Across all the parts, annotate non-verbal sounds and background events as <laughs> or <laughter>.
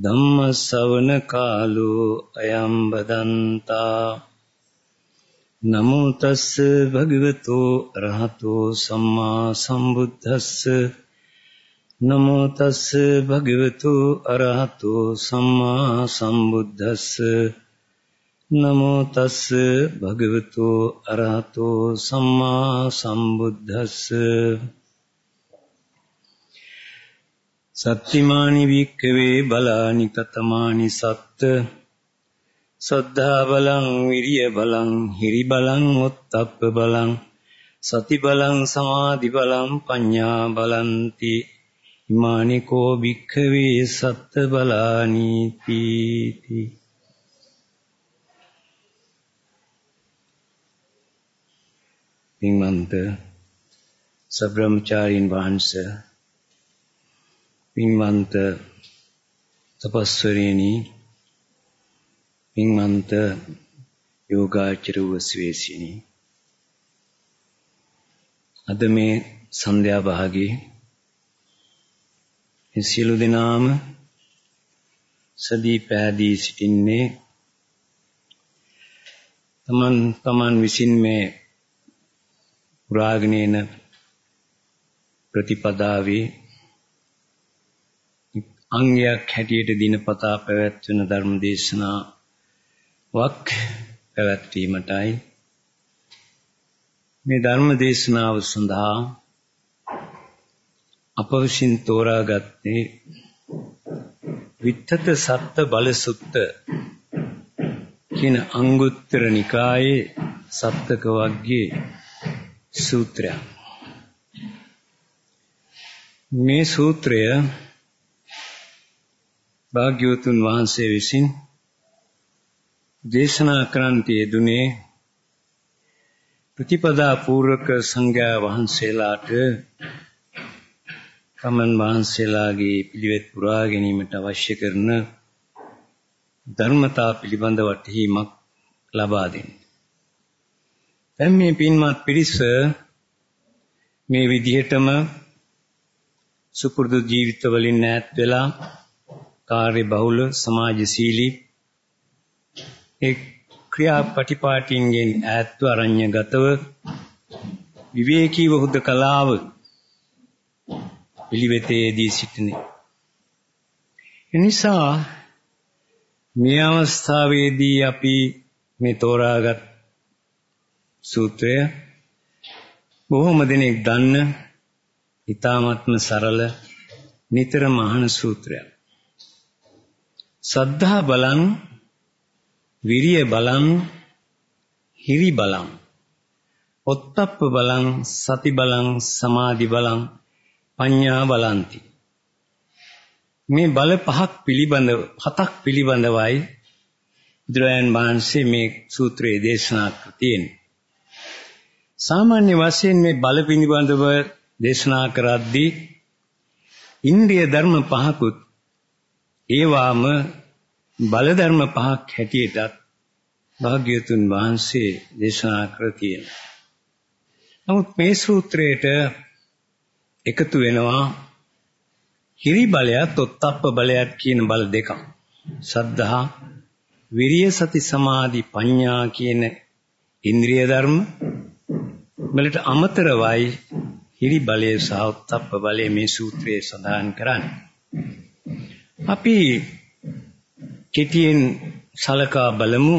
ධම්ම ශ්‍රවණ කාලෝ අයම් බදන්තා නමෝ තස් භගවතෝ රහතෝ සම්මා සම්බුද්දස්ස. නමෝ තස් භගවතෝ අරහතෝ සම්මා සම්බුද්දස්ස. නමෝ තස් භගවතෝ අරහතෝ සම්මා සම්බුද්දස්ස. සත්තිමානි වික්කවේ බලානි කතමානි සත්ත සද්ධා බලං විරිය බලං හිරි බලං ඔත්තප්ප බලං සති බලං සමාධි බලං පඤ්ඤා බලಂತಿ ඉමානි කෝ වික්කවේ සත්ත බලානි තීති පින්වන්ත සබ්‍රමචාරින් වහන්සේ පින්වන්ත තපස්වරේනි පින්වන්ත යෝගාචර වස්වේසිනි අද මේ සන්ධ්‍යා භාගයේ මේ සියලු දෙනාම සදී පෑදී සිටින්නේ තමන් තමන් විසින් මේ පුරාගෙන එන ප්‍රතිපදාවේ අංගයක් හැටියට දිනපතා පැවැත්වෙන ධර්ම දේශනාවක් පැවැත්වීමටයි. මේ ධර්ම දේශනාව සඳහා අප විසින් තෝරාගත්තේ විත්තත සත්ත බලසුත්ත කියන අංගුත්තර නිකායේ සත්තක වර්ගයේ සූත්‍රයක් මේ සූත්‍රය භාග්‍යවතුන් වහන්සේ විසින් දේශනා කරන්ට යෙදුනේ ප්‍රතිපදා පූර්වක සංඝයා වහන්සේලාට තමන් වහන්සේලාගේ පිළිවෙත් පුරා ගැනීමට අවශ්‍ය කරන ධර්මතා පිළිබඳ වටහීමක් ලබා දෙන්න. දැන් මේ පින්වත් පිරිස මේ විදිහටම සුපුරුදු ජීවිත වලින් ඈත් වෙලා කාර්ය බහුල සමාජශීලී. ඒ ක්‍රියාපටිපාටින්ගෙන් ඈත්ව අරඤ්‍යගතව විවේකීව හුදකලාව පිළිවෙතේදී සිටිනේ. එනිසා මේ අවස්ථාවේදී අපි මේ තෝරාගත් සූත්‍රය බොහොම දෙනෙක් දන්න ඊ타ත්ම සරල නිතරම අහන සූත්‍රයක්. සද්ධා බලං විරිය බලං හිරි බලං. ඔත්තප්ප බලං සති බලං සමාධි බලං පඤ්ඤා බලಂತಿ. මේ බල පහක් පිළිබඳව හතක් පිළිබඳවයි බුදුරජාන් වහන්සේ මේ සූත්‍රයේ දේශනා කර තියෙන්නේ. සාමාන්‍ය වශයෙන් මේ බල පිළිබඳව දේශනා කරද්දී ඉන්ද්‍රිය ධර්ම පහකුත් ඒවාම බල ධර්ම පහක් හැටියටත් භාග්‍යතුන් වහන්සේ දේශනා කර තියෙනවා. නමුත් මේ සූත්‍රයට එකතු වෙනවා හිරි බලයත් ඔත්තප්ප බලයත් කියන බල දෙකක්. සද්ධා, විරිය සති සමාධි ප්‍රඥා කියන ඉන්ද්‍රිය ධර්ම වලට අමතරවයි හිරි බලය සහ ඔත්තප්ප බලය මේ සූත්‍රයේ සඳහන් කරන්නේ. අපි කෙටියෙන් සලකා බලමු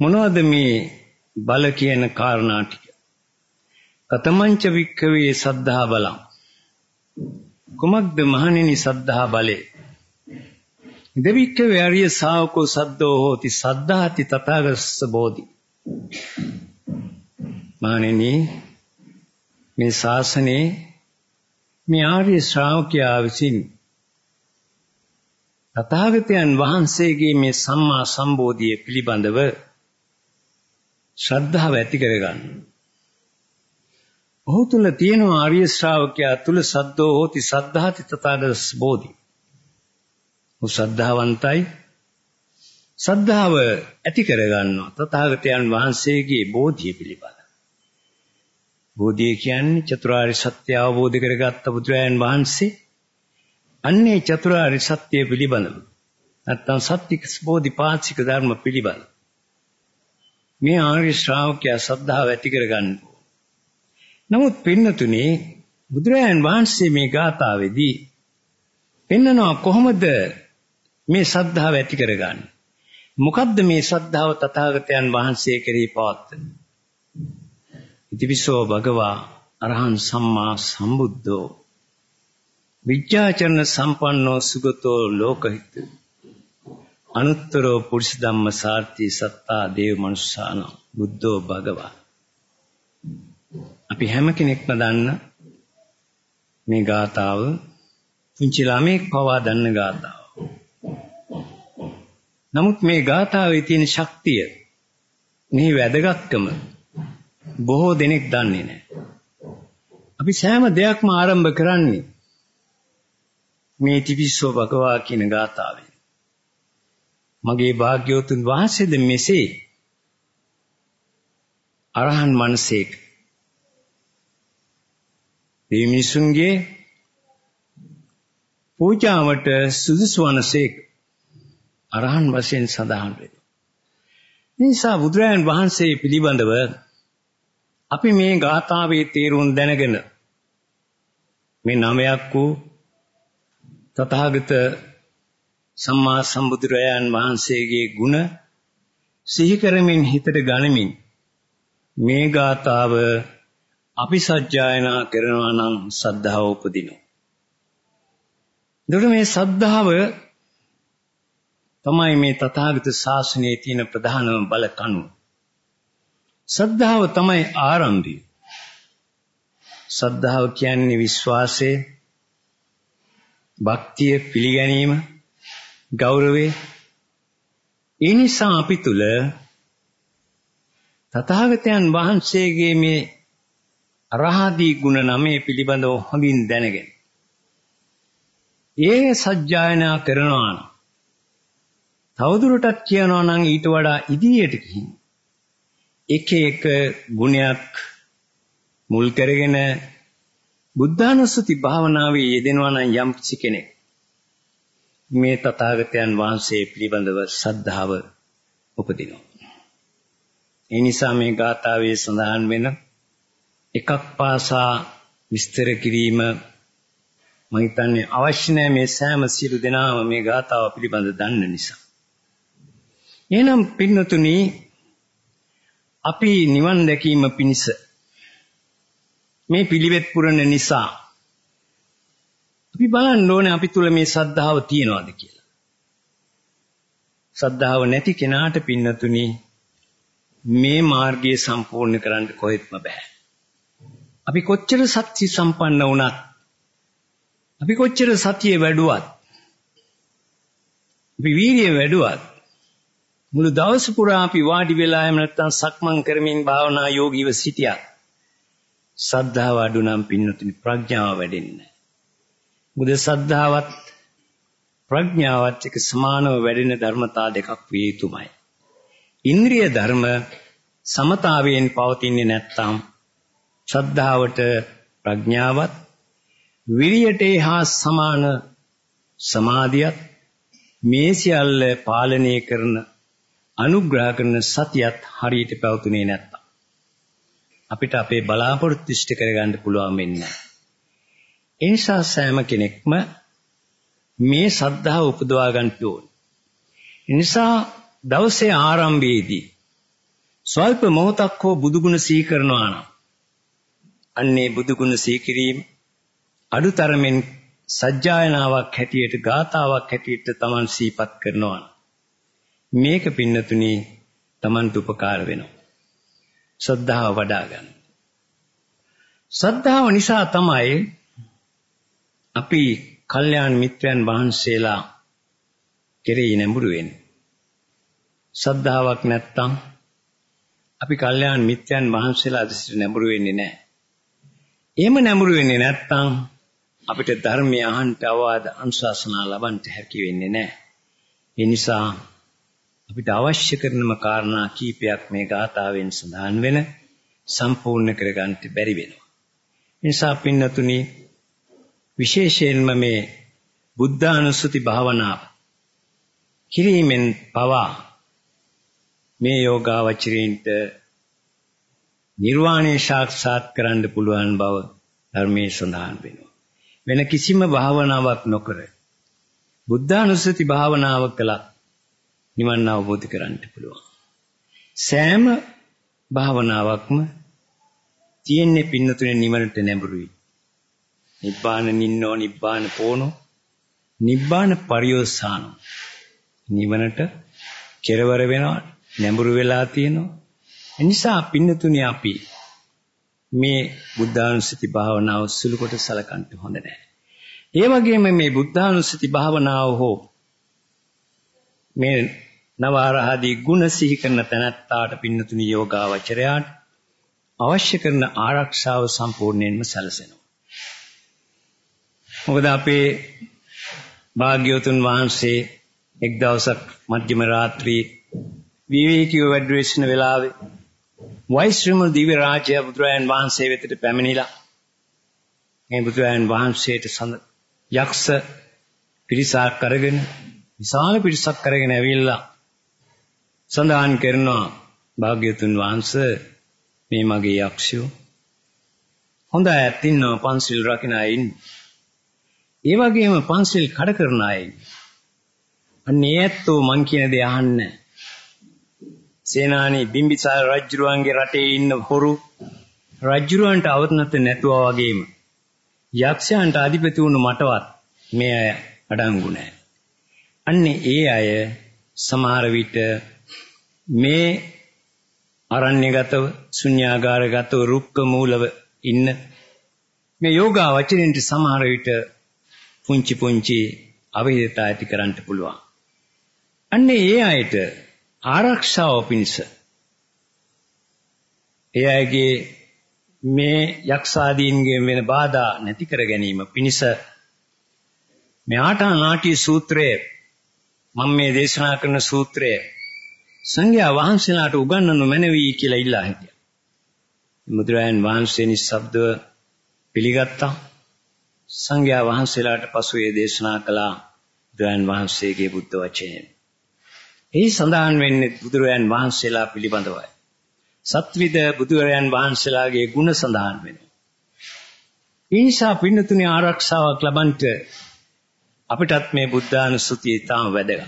මොනවද මේ බල කියන කාරණා ටික. කතමංච වික්කවේ සද්ධා බලං. කුමක්ද මහණෙනි සද්ධා බලය? දෙවික්කවේ ආර්ය ශාවකෝ සද්දෝ හෝති සද්ධාති තථාගතස්ස බෝධි. මහණෙනි මේ ශාසනයේ මේ ආර්ය ශ්‍රාවකයා විසින් තථාගතයන් වහන්සේගේ මේ සම්මා සම්බෝධිය පිළිබඳව ශ්‍රද්ධාව ඇති කරගන්න. ඔහු තුල තියෙන ආර්ය ශ්‍රාවකයා තුල සද්දෝ හෝති සද්ධාති තථාගතස් බෝධි. ඔහු ශ්‍රද්ධාවන්තයි. ශ්‍රද්ධාව ඇති කරගන්නවා තථාගතයන් වහන්සේගේ බෝධිය පිළිබඳ. බෝධිය කියන්නේ චතුරාර්ය සත්‍ය අවබෝධ කරගත්ත බුදුරයන් වහන්සේ අන්නේ චතුරාර්ය සත්‍ය පිළිබඳව නැත්තම් සත්‍තික බෝධිපාක්ෂික ධර්ම පිළිබඳ මේ ආර්ය ශ්‍රාවකයා ශ්‍රද්ධාව ඇති කරගන්න. නමුත් පින්නතුනේ බුදුරයන් වහන්සේ මේ ගාථාවේදී පෙන්නනවා කොහොමද මේ ශ්‍රද්ධාව ඇති කරගන්නේ? මොකද්ද මේ ශ්‍රද්ධාව තථාගතයන් වහන්සේ කෙරෙහි පවත්වන්නේ? ඉතිවිසෝ භගවා අරහං සම්මා සම්බුද්ධෝ විද්‍යාචරණ සම්පන්නෝ සුගතෝ ලෝකහිත අනුත්තරෝ පුරිස ධම්ම සාර්ථී සත්තා දේව මනුස්සාන බුද්ධෝ භගවා අපි හැම කෙනෙක්ම දන්න මේ ගාතාව පුංචි ළමෙක් පවා දන්න ගාතාව. නමුත් මේ ගාතාවේ තියෙන ශක්තිය මේ වැදගත්කම බොහෝ දෙනෙක් දන්නේ නැහැ. අපි සෑම දෙයක්ම ආරම්භ කරන්නේ මේ තිවිස්සෝ භගවා කියන ගාථාවෙන්. මගේ භාග්‍යවතුන් වහන්සේද මෙසේ අරහන් මනසේක මේ මිනිසුන්ගේ පූජාවට සුදුසු වනසේක අරහන් වශයෙන් සඳහන් වෙනවා. නිසා බුදුරජාණන් වහන්සේ පිළිබඳව අපි මේ ගාථාවේ තේරුම් දැනගෙන මේ නමයක් වූ තථාගත සම්මා සම්බුදුරයන් වහන්සේගේ ගුණ සිහි කරමින් හිතට ගනිමින් මේ ගාථාව අපි සජ්ජායනා කරනවා නම් සද්ධාව උපදිනවා. එතකොට මේ සද්ධාව තමයි මේ තථාගත ශාසනයේ තියෙන ප්‍රධානම බල කණුව. සද්ධාව තමයි ආරම්භය. සද්ධාව කියන්නේ විශ්වාසය, භක්තිය පිළිගැනීම, ගෞරවය. ඒ නිසා අපි තුල තථාගතයන් වහන්සේගේ මේ අරහදී ගුණ නමේ පිළිබඳව හොඳින් දැනගෙන ඒ සත්‍යයනා කරනවා නම් තවදුරටත් කියනවා නම් ඊට වඩා ඉදිරියට ගිහින් එක එක ගුණයක් මුල් කරගෙන බුද්ධානුස්සති භාවනාවේ යෙදෙනවා නම් යම් කිසි කෙනෙක් මේ තථාගතයන් වහන්සේ පිළිබඳව ශ්‍රද්ධාව උපදිනවා. ඒ නිසා මේ ගාථාවේ සඳහන් වෙන එකක් පාසා විස්තර කිරීම මම හිතන්නේ අවශ්‍ය නැහැ මේ සෑම සියලු දෙනාම මේ ගාථාව පිළිබඳ දන්න නිසා. එහෙනම් පින්නතුනි අපි නිවන් දැකීම පිණිස මේ පිළිවෙත් පුරන නිසා අපි බලන්න ඕනේ අපි තුල මේ සද්ධාව තියනවාද කියලා. සද්ධාව නැති කෙනාට පින්නතුනි මේ මාර්ගය සම්පූර්ණ කරන්න කොහෙත්ම බෑ. අපි කොච්චර සත්‍ය සම්පන්න වුණත් අපි කොච්චර සතිය වැඩුවත් අපි වීරිය වැඩුවත් මුළු දවස පුරා අපි වාඩි වෙලා එහෙම නැත්නම් සක්මන් කරමින් භාවනා යෝගීව සිටියා. සද්ධාව අඩු නම් පින්නතුනි ප්‍රඥාව වැඩෙන්නේ නැහැ. මුද සද්ධාවත් ප්‍රඥාවත් එක්ක සමානව වැඩෙන ධර්මතා දෙකක් විය යුතුමයි. ඉන්ද්‍රිය ධර්ම සමතාවයෙන් පවතින්නේ නැත්නම් ශ්‍රද්ධාවට ප්‍රඥාවත් විරියට හා සමාන සමාධියත් මේ සියල්ල පාලනය කරන අනුග්‍රහ කරන සතියත් හරියට පැවතුනේ නැත්තම් අපිට අපේ බලාපොරොත්තු ඉෂ්ට කරගන්න පුළුවන් වෙන්නේ ඒ නිසා සෑම කෙනෙක්ම මේ සද්ධාව උපදවා ගන්න ඕනේ. ඒ නිසා දවසේ ආරම්භයේදී ස්වල්ප මොහොතක් හෝ බුදුගුණ සිහි කරනවා නම් අන්නේ බුදුගුණ සිහි කිරීම අඩුතරමින් සජ්ජායනාවක් හැටියට ගාතාවක් හැටියට Taman සීපත් කරනවා මේක පින්නතුනි Tamanට උපකාර වෙනවා ශ්‍රද්ධාව වඩා ගන්න ශ්‍රද්ධාව නිසා තමයි අපි කල්යාණ මිත්‍රයන් වහන්සේලා කෙරෙහි නැඹුරු වෙන්නේ. සද්ධාාවක් නැත්තම් අපි කල්යාණ මිත්‍යයන් වහන්සේලා අදසිට නැඹුරු වෙන්නේ නැහැ. එහෙම නැඹුරු වෙන්නේ නැත්තම් අපිට ධර්මය අහන්න අවවාද අනුශාසනා ලබන්න හැකි වෙන්නේ නැහැ. ඒ නිසා අපිට අවශ්‍ය කරනම කාරණා කීපයක් මේ ගාථාවෙන් සඳහන් වෙන සම්පූර්ණ කරගන්න බැරි වෙනවා. ඒ නිසා පින්නතුනි විශේෂයෙන්ම මේ බුද්ධානුස්සති භාවනාව කිරීමෙන් පවා මේ යෝගාවචරයින්ට නිර්වාණය සාක්ෂාත් කරන්න පුළුවන් බව ධර්මයේ සඳහන් වෙනවා. වෙන කිසිම භාවනාවක් නොකර බුද්ධානුස්සති භාවනාව කළා නිවන් අවබෝධ කරගන්න පුළුවන්. සෑම භාවනාවක්ම තියෙන්නේ පින්නතුනේ නිවනට නැඹුරුයි. නිබ්බාන නින්නෝ නිබ්බාන පෝනෝ නිබ්බාන පරියෝසානෝ නිවනට කෙරවර වෙනවා නැඹුරු වෙලා තියෙනවා. එනිසා පින්නතුනේ අපි මේ බුද්ධානුස්සති භාවනාව සුළු කොට සලකන්න හොඳ නැහැ. ඒ වගේම මේ බුද්ධානුස්සති භාවනාව හෝ මේ නවාරහදී ගුණ සිහි කරන තැනැත්තාට පින්නතුනි යෝගාවචරයාට අවශ්‍ය කරන ආරක්ෂාව සම්පූර්ණයෙන්ම සැලසෙනවා. මොකද අපේ භාග්‍යවතුන් වහන්සේ එක් දවසක් මධ්‍යම රාත්‍රී විවේකීව වැඩ වෙලාවේ වෛශ්‍රම දිව්‍ය රාජ්‍ය බුදුරයන් වහන්සේ වෙතට පැමිණිලා මේ බුදුරයන් වහන්සේට යක්ෂ පිරිසක් අරගෙන විශාල පිරිසක් අරගෙන ඇවිල්ලා සඳහන් කරනවා භාග්‍යතුන් වහන්සේ මේ මගේ යක්ෂයෝ හොඳ අයත් ඉන්නවා පන්සිල් රකින්න අය ඉන්නේ. ඒ වගේම පන්සිල් කඩ කරන අය ඉන්නේ. අන්නේ ඇත්තෝ මං කියන දේ අහන්නේ සේනානි බිම්බිසාර රජුරුවන්ගේ රටේ ඉන්න හොරු රජුරුවන්ට අවතනත නැතුවා වගේම යක්ෂයන්ට අධිපති වුණු මටවත් මේ අය අඩංගු නැහැ. අන්නේ ඒ අය සමහර විට මේ අරණ්‍යගතව ශුන්‍යාගාරගතව රුක්ක මූලව ඉන්න මේ යෝගා වචනෙන්ට සමහර විට පුංචි පුංචි අවිහිදතා ඇති කරන්න පුළුවන්. අන්නේ ඒ අයට ආරක්ෂාව පිණිස ඒ අයගේ මේ යක්ෂාදීන්ගේ වෙන බාධා නැති කර ගැනීම පිණිස මේ ආටා නාටි සූත්‍රය මම මේ දේශනා කරන සූත්‍රය සංඝයා වහන්සේලාට උගන්වනු මැනවි කියලා ඉල්ලා හිටියා. මුද්‍රයන් වහන්සේ නිස්සබ්දව පිළිගත්තා. සංඝයා වහන්සේලාට පසු ඒ දේශනා කළා බුදුරයන් වහන්සේගේ බුද්ධ වචනය. එහි සඳහන් වෙන්නේ බුදුරයන් වහන්සේලා පිළිබඳවයි. සත්විද බුදුරයන් වහන්සේලාගේ ගුණ සඳහන් වෙනවා. ඒ නිසා පින්නතුනේ ආරක්ෂාවක් ලබන්නට අපිටත් මේ බුද්ධානුස්සතිය තාම වැදගත්.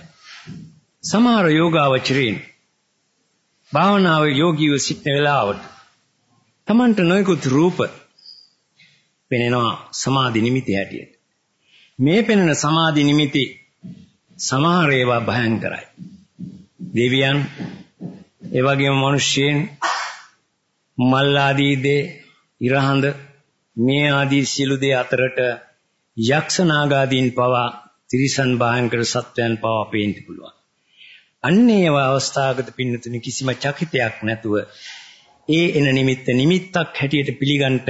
සමහර යෝගාවචරීන් භාවනාවේ යෝගීව සිටින වෙලාවට Tamanට නොයෙකුත් රූප පෙනෙනවා සමාධි නිමිති හැටියට. මේ පෙනෙන සමාධි නිමිති සමහර ඒවා භයංකරයි. දෙවියන් ඒ වගේම මිනිස්යන් මල් ආදී දේ ඉරහඳ මේ ආදී සියලු දේ අතරට යක්ෂ නාගාදීන් පවා තිරිසන් භායංකර සත්වයන් පවා පේන්න පුළුවන්. අන්නේ අවස්ථාවකද පින්නතුනි කිසිම චකිතයක් නැතුව ඒ එන නිමිත්ත නිමිත්තක් හැටියට පිළිගන්නට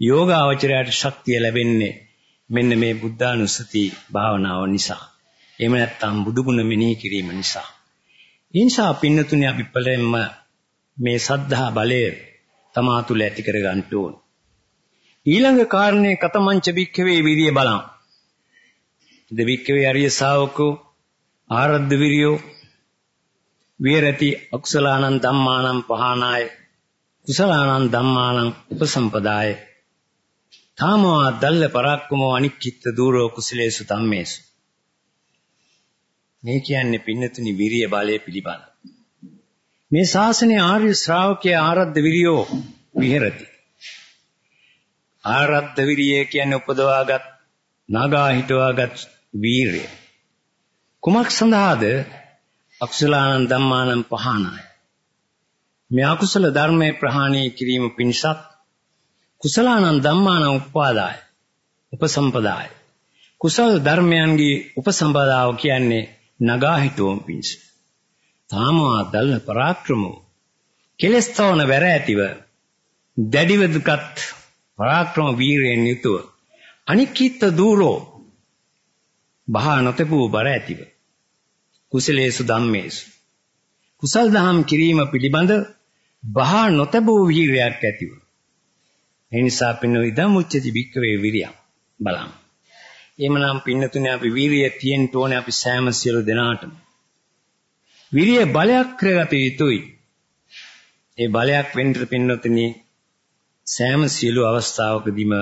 යෝගාවචරයට ශක්තිය ලැබෙන්නේ මෙන්න මේ බුද්ධානුස්සති භාවනාව නිසා. එහෙම නැත්නම් බුදුගුණ මෙනෙහි කිරීම නිසා. ඒ නිසා පින්නතුනි අපි පළෙන්ම මේ සද්ධා බලය තමා තුළ ඇති කර ගන්න ඕන. ඊළඟ කාරණේ කතමංච භික්ඛවේ විරිය බලං. ද භික්ඛවේ අරිය ශාවකෝ ආරද්ධ විරියෝ විරති අකුසලානං ධම්මානං පහනාය කුසලානං ධම්මානං උපසම්පදාය තාමෝ දල්ල පරක්කමෝ අනික්කිට දූරෝ කුසලේසු ධම්මේසු මේ කියන්නේ පින්නතුනි විරිය බලය පිළිබඳ. මේ ශාසනයේ ආර්ය ශ්‍රාවකයා ආරද්ධ විරියෝ විහෙරති. ආරද්ධ විරිය කියන්නේ උපදවාගත් නාගා හිටවාගත් වීරය. කුමක් සඳහාද? අකුසලානං ධම්මානං පහනාය. මේ අකුසල ධර්මයේ ප්‍රහාණය කිරීම පිණිසත් කුසලානං ධම්මානං උපාදාය. උපසම්පදාය. කුසල ධර්මයන්ගේ උපසම්පදාව කියන්නේ නගා හිටවම් පිණිස තාමා දල්ල පරාක්‍රමෝ කෙලස් තවන වැර ඇතිව දැඩිව දුකත් පරාක්‍රම වීරයෙන් යුතුව අනික්කිත දූරෝ බහා නොතෙපූ බර ඇතිව. කුසලේසු ධම්මේසු. කුසල් දහම් කිරීම පිළිබඳ බහා නොතබූ වීරයක් ඇතිව. ඒ නිසා පින්නු ඉදම් උච්චති බික්කවේ විරියම්. බලන්න. එහෙමනම් පින්නතුනේ අපි වීරිය තියෙන්න ඕනේ අපි සෑම සියලු දෙනාටම. විරිය බලයක් කරගත යුතුයි. ඒ බලයක් වෙන්න පින්නතුනේ සෑම සියලු අවස්ථාවකදීම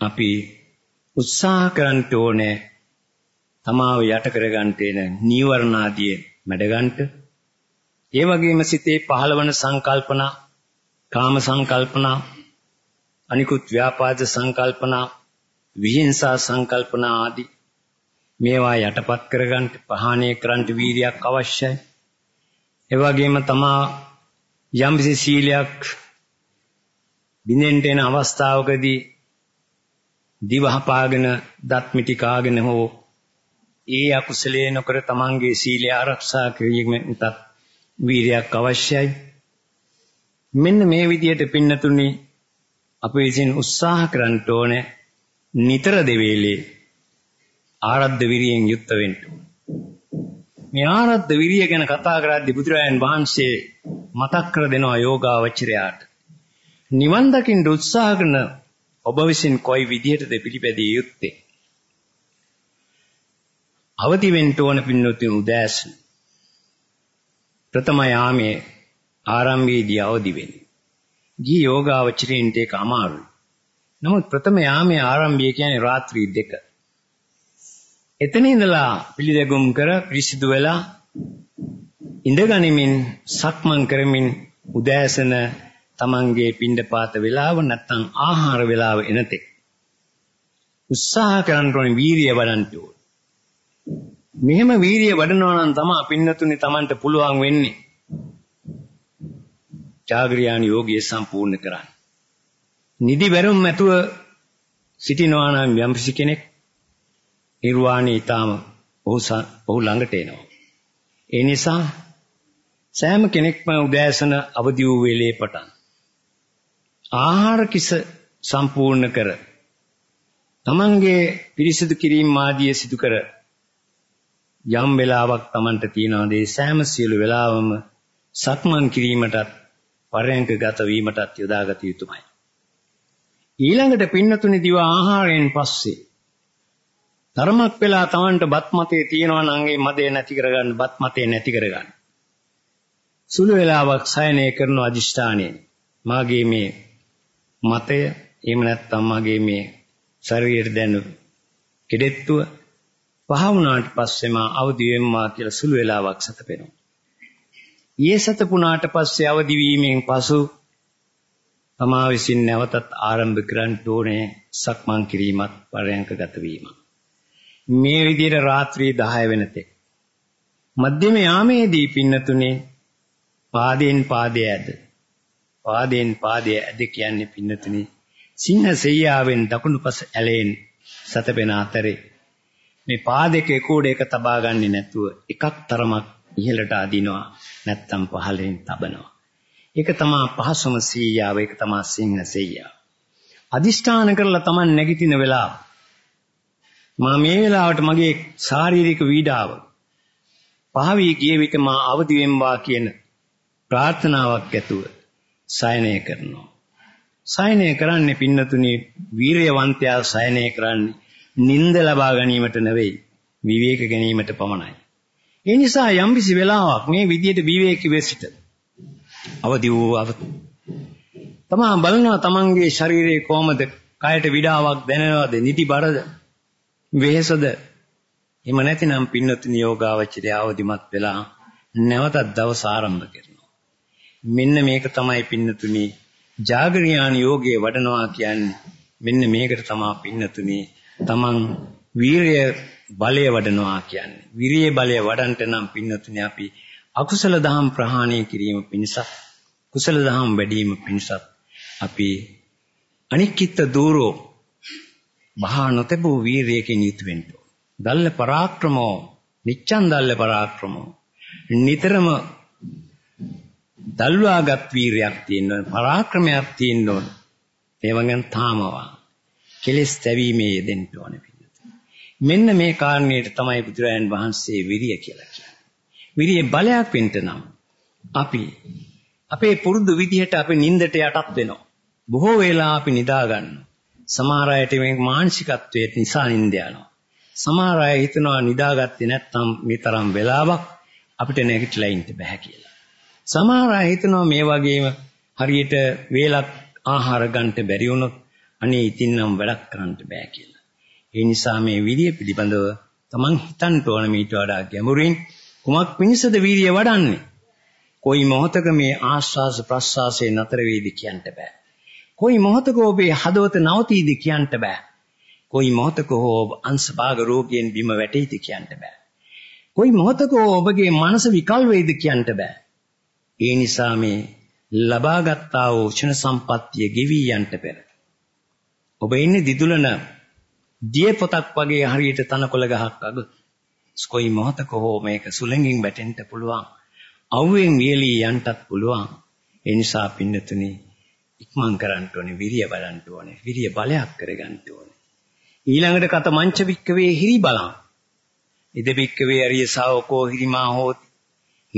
අපි උත්සාහ කරන්න ඕනේ තමාව යට කරගන්න තේන නීවරණ ආදී මැඩගන්න ඒ වගේම සිතේ පහළවන සංකල්පනා කාම සංකල්පනා අනිකුත් ව්‍යාපාද සංකල්පනා විහිංසා සංකල්පනා ආදී මේවා යටපත් කරගන්න පහාණය කරන්න වීරියක් අවශ්‍යයි. ඒ වගේම තමා යම්කිසි සීලයක් බින්දෙන්ට එන අවස්ථාවකදී දිවහපාගෙන දත් මිටි කාගෙන හෝ ඒ අකුසලයේ නොකර තමන්ගේ සීලය ආරක්ෂා කිරීමට වීරියක් අවශ්‍යයි. මෙන්න මේ විදිහට පින්නතුනි අපි විසින් උත්සාහ කරන්න ඕනේ නිතර දෙවේලේ ආරද්ධ විරියෙන් යුක්ත වෙන්න. මේ ආරද්ධ විරිය ගැන කතා කරද්දී බුදුරජාණන් වහන්සේ මතක් කර දෙනවා යෝගාවචරයාට. නිවන් දකින්න උත්සාහ කරන ඔබ විසින් කොයි විදිහටද පිළිපැදිය යුත්තේ? අවදි වෙන්න ඕන පින්නොතුන් උදෑසන. ප්‍රථම යාමේ ආරම්භයේදී අවදි වෙන්නේ. ගිහි යෝගාවචරයින්ට ඒක අමාරුයි. නමුත් ප්‍රථම යාමේ ආරම්භය කියන්නේ රාත්‍රී දෙක. එතන ඉඳලා පිළිදැගුම් කර පිරිසිදු වෙලා ඉඳගනිමින් සක්මන් කරමින් උදෑසන තමන්ගේ පින්ඩපාත වේලාව නැත්නම් ආහාර වේලාව එනතෙක් උත්සාහ කරන්න ඕනේ වීරිය වඩන්න ඕනේ. මෙහෙම වීරිය වඩනවා නම් තමයි පින්නතුනි Tamanට පුළුවන් වෙන්නේ. ජාග්‍රියාන යෝගිය සම්පූර්ණ කරන්න. නිදි වැරුම් ඇතුව සිටිනවා නම් යම්කිසි කෙනෙක් නිර්වාණය ඊටාම ඔහු ඔහු ළඟට එනවා. ඒ නිසා සෑම කෙනෙක්ම උදෑසන අවදි වූ වෙලේ පටන් ආහාර කිස සම්පූර්ණ කර තමන්ගේ පිරිසිදු කිරීම ආදිය සිදු කර යම් වෙලාවක් Tamanට තියනවාද ඒ සෑම සියලු වෙලාවම සක්මන් කිරීමටත් පරයන්ක ගත වීමටත් යොදාගත යුතුමයි. ඊළඟට පින්නතුනි දිව ආහාරයෙන් පස්සේ ධර්මයක් වෙලා Tamanට බත් මතේ තියනවා නම් ඒ මදේ නැති කරගන්න බත් මතේ නැති කරගන්න. සුළු වෙලාවක් සයනය කරන අදිෂ්ඨානයෙන් මාගේ මේ මතය එහෙම නැත්නම් මගේ මේ ශරීරයට දැනු කෙඩෙත්තුව පහ වුණාට පස්සේ මා අවදි වෙම්මා කියලා සුළු වෙලාවක් සතපෙනවා. ඊයේ සතපුණාට පස්සේ අවදි වීමෙන් පසු තමා විසින් නැවතත් ආරම්භ කරන්න ඕනේ සක්මන් කිරීමත් පරයන්කගත වීම. මේ විදිහට රාත්‍රී 10 වෙනතෙක් මධ්‍යම යාමේදී පින්නතුනේ පාදයෙන් පාදය ඇද පාදයෙන් පාදය ඇද කියන්නේ පින්නතුනේ සිංහ සෙයියාවෙන් දකුණු පස ඇලෙන් සතපෙන අතරේ මේ පාදයක එකෝඩ එක තබා ගන්නේ නැතුව එකක් තරමක් ඉහළට අදිනවා නැත්තම් පහළෙන් තබනවා. ඒක තමයි පහසුම සීයාව ඒක තමයි සිංහ සීයාව. අදිෂ්ඨාන කරලා Taman නැගිටින වෙලාව මා මේ වෙලාවට මගේ ශාරීරික පීඩාව පහවී ගිය විට මා අවදි වෙම්වා කියන ප්‍රාර්ථනාවක් ඇතුව සයනය කරනවා. සයනය කරන්නේ පින්නතුනි වීරයවන්තයා සයනය කරන්නේ නිින්ද ලබා ගැනීමට නෙවෙයි විවේක ගැනීමට පමණයි. ඒ නිසා යම්කිසි වෙලාවක් මේ විදියට විවේකී වෙසිට අවදි වූ අව තමා බලනවා තමන්ගේ ශරීරයේ කොහමද? කයට විඩාවක් දැනෙනවද? නිදිබරද වෙහෙසද? එහෙම නැතිනම් පින්නතුනි යෝගාවචරය අවදිමත් වෙලා නැවතත් දවස ආරම්භ කරනවා. මෙන්න මේක තමයි පින්නතුනි ජාගරියාන යෝගයේ වඩනවා කියන්නේ මෙන්න මේකට තමයි පින්නතුනි තමන් වීරිය බලය වඩනවා කියන්නේ. විරිය බලය වඩන්ට නම් පින්නතුනේ අපි අකුසල දහම් ප්‍රහාණය කිරීම පිණිසත් කුසල දහම් වැඩිම පිණිසත් අපි අනික්කිත දූරෝ බහා නොතබෝ වීරියකින් යුත් වෙන්න. දල්ල පරාක්‍රමෝ නිච්ඡන්දල්ල පරාක්‍රමෝ නිතරම දල්වාගත් වීරයක් තියෙන්න ඕන පරාක්‍රමයක් තියෙන්න ඕන ඒව ගැන තාමවා කෙලස් තැවීමේ යෙදෙන්න ඕනේ මෙන්න මේ කාරණේට තමයි බුදුරජාන් වහන්සේ විරිය කියලා කියන්නේ. විරිය බලයක් වෙන්න නම් අපි අපේ පුරුදු විදිහට අපි නිින්දට යටත් වෙනවා. බොහෝ වෙලා අපි නිදා ගන්නවා. සමහර අයට මේ මානසිකත්වයේ නිසා නිින්ද යනවා. සමහර අය හිතනවා නිදාගත්තේ නැත්නම් මේ තරම් වෙලාවක් අපිට නැගිටලා ඉන්න බෑ කියලා. සමහර අය හිතනවා මේ වගේම හරියට වේලක් ආහාර ගන්නට බැරි වුණොත් අනේ ඉතින් නම් වැඩක් කරන්න බෑ කියලා. ඒ නිසා මේ විරිය පිළිබඳව තමන් හිතන්න ඕන මීට වඩා ගැඹුරින් කුමක් පිණිසද වීරිය වඩන්නේ? කොයි මොහතක මේ ආශ්වාස ප්‍රශ්වාසයේ නතර වේද කියන්න බෑ. කොයි මොහතක ඔබේ හදවත නවතීද කියන්න බෑ. කොයි මොහතක ඔබ අංශභාග රෝගයෙන් බිම වැටෙයිද කියන්න බෑ. කොයි මොහතක ඔබගේ මනස විකල් වේද කියන්න බෑ. ඒ නිසා මේ ලබාගත්තා වූ ක්ෂණ සම්පත්තිය ගෙවි යන්ට පෙර. ඔබ ඉන්නේ දිදුලන දිය පොතක් වගේ හරියට තනකොළ ගහක් අග කොයි මොහතක හෝ මේක සුළඟින් වැටෙන්න පුළුවන්. අවුවෙන් වියලී යන්නත් පුළුවන්. ඒ නිසා පින්නතුනි ඉක්මන් කරන්න ඕනේ විරිය බලන්න ඕනේ විරිය බලයක් කරගන්න ඕනේ. ඊළඟට කත මංච වික්කවේ හිරි බලං. ඉද වික්කවේ අරිය ශාවකෝ හිරිමා හෝති.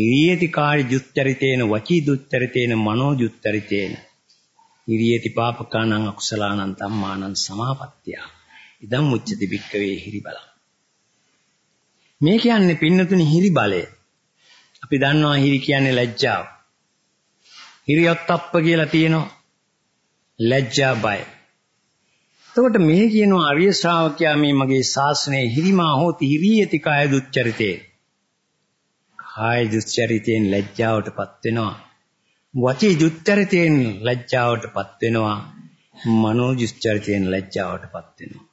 හිරියති කාය දුච්චරිතේන වචී දුච්චරිතේන මනෝ දුච්චරිතේන හිරියති පාපකානං අකුසලානං ධම්මානං සමාපත්තිය ඉදම් උච්චති වික්කවේ හිරි බලං මේ කියන්නේ පින්නතුනි හිරි බලය අපි දන්නවා හිරි කියන්නේ ලැජ්ජාව. හිරියොත්ප්ප කියලා තියෙනවා. ලැජ්ජා බය. එතකොට මේ කියනවා අරිය ශ්‍රාවකයා මේ මගේ ශාසනයේ හිරිමා හෝති හිරියති කාය දුච්චරිතේ. කාය දුච්චරිතෙන් ලැජ්ජාවටපත් වෙනවා. වචී දුච්චරිතෙන් ලැජ්ජාවටපත් වෙනවා. මනෝ දුච්චරිතෙන් ලැජ්ජාවටපත් වෙනවා.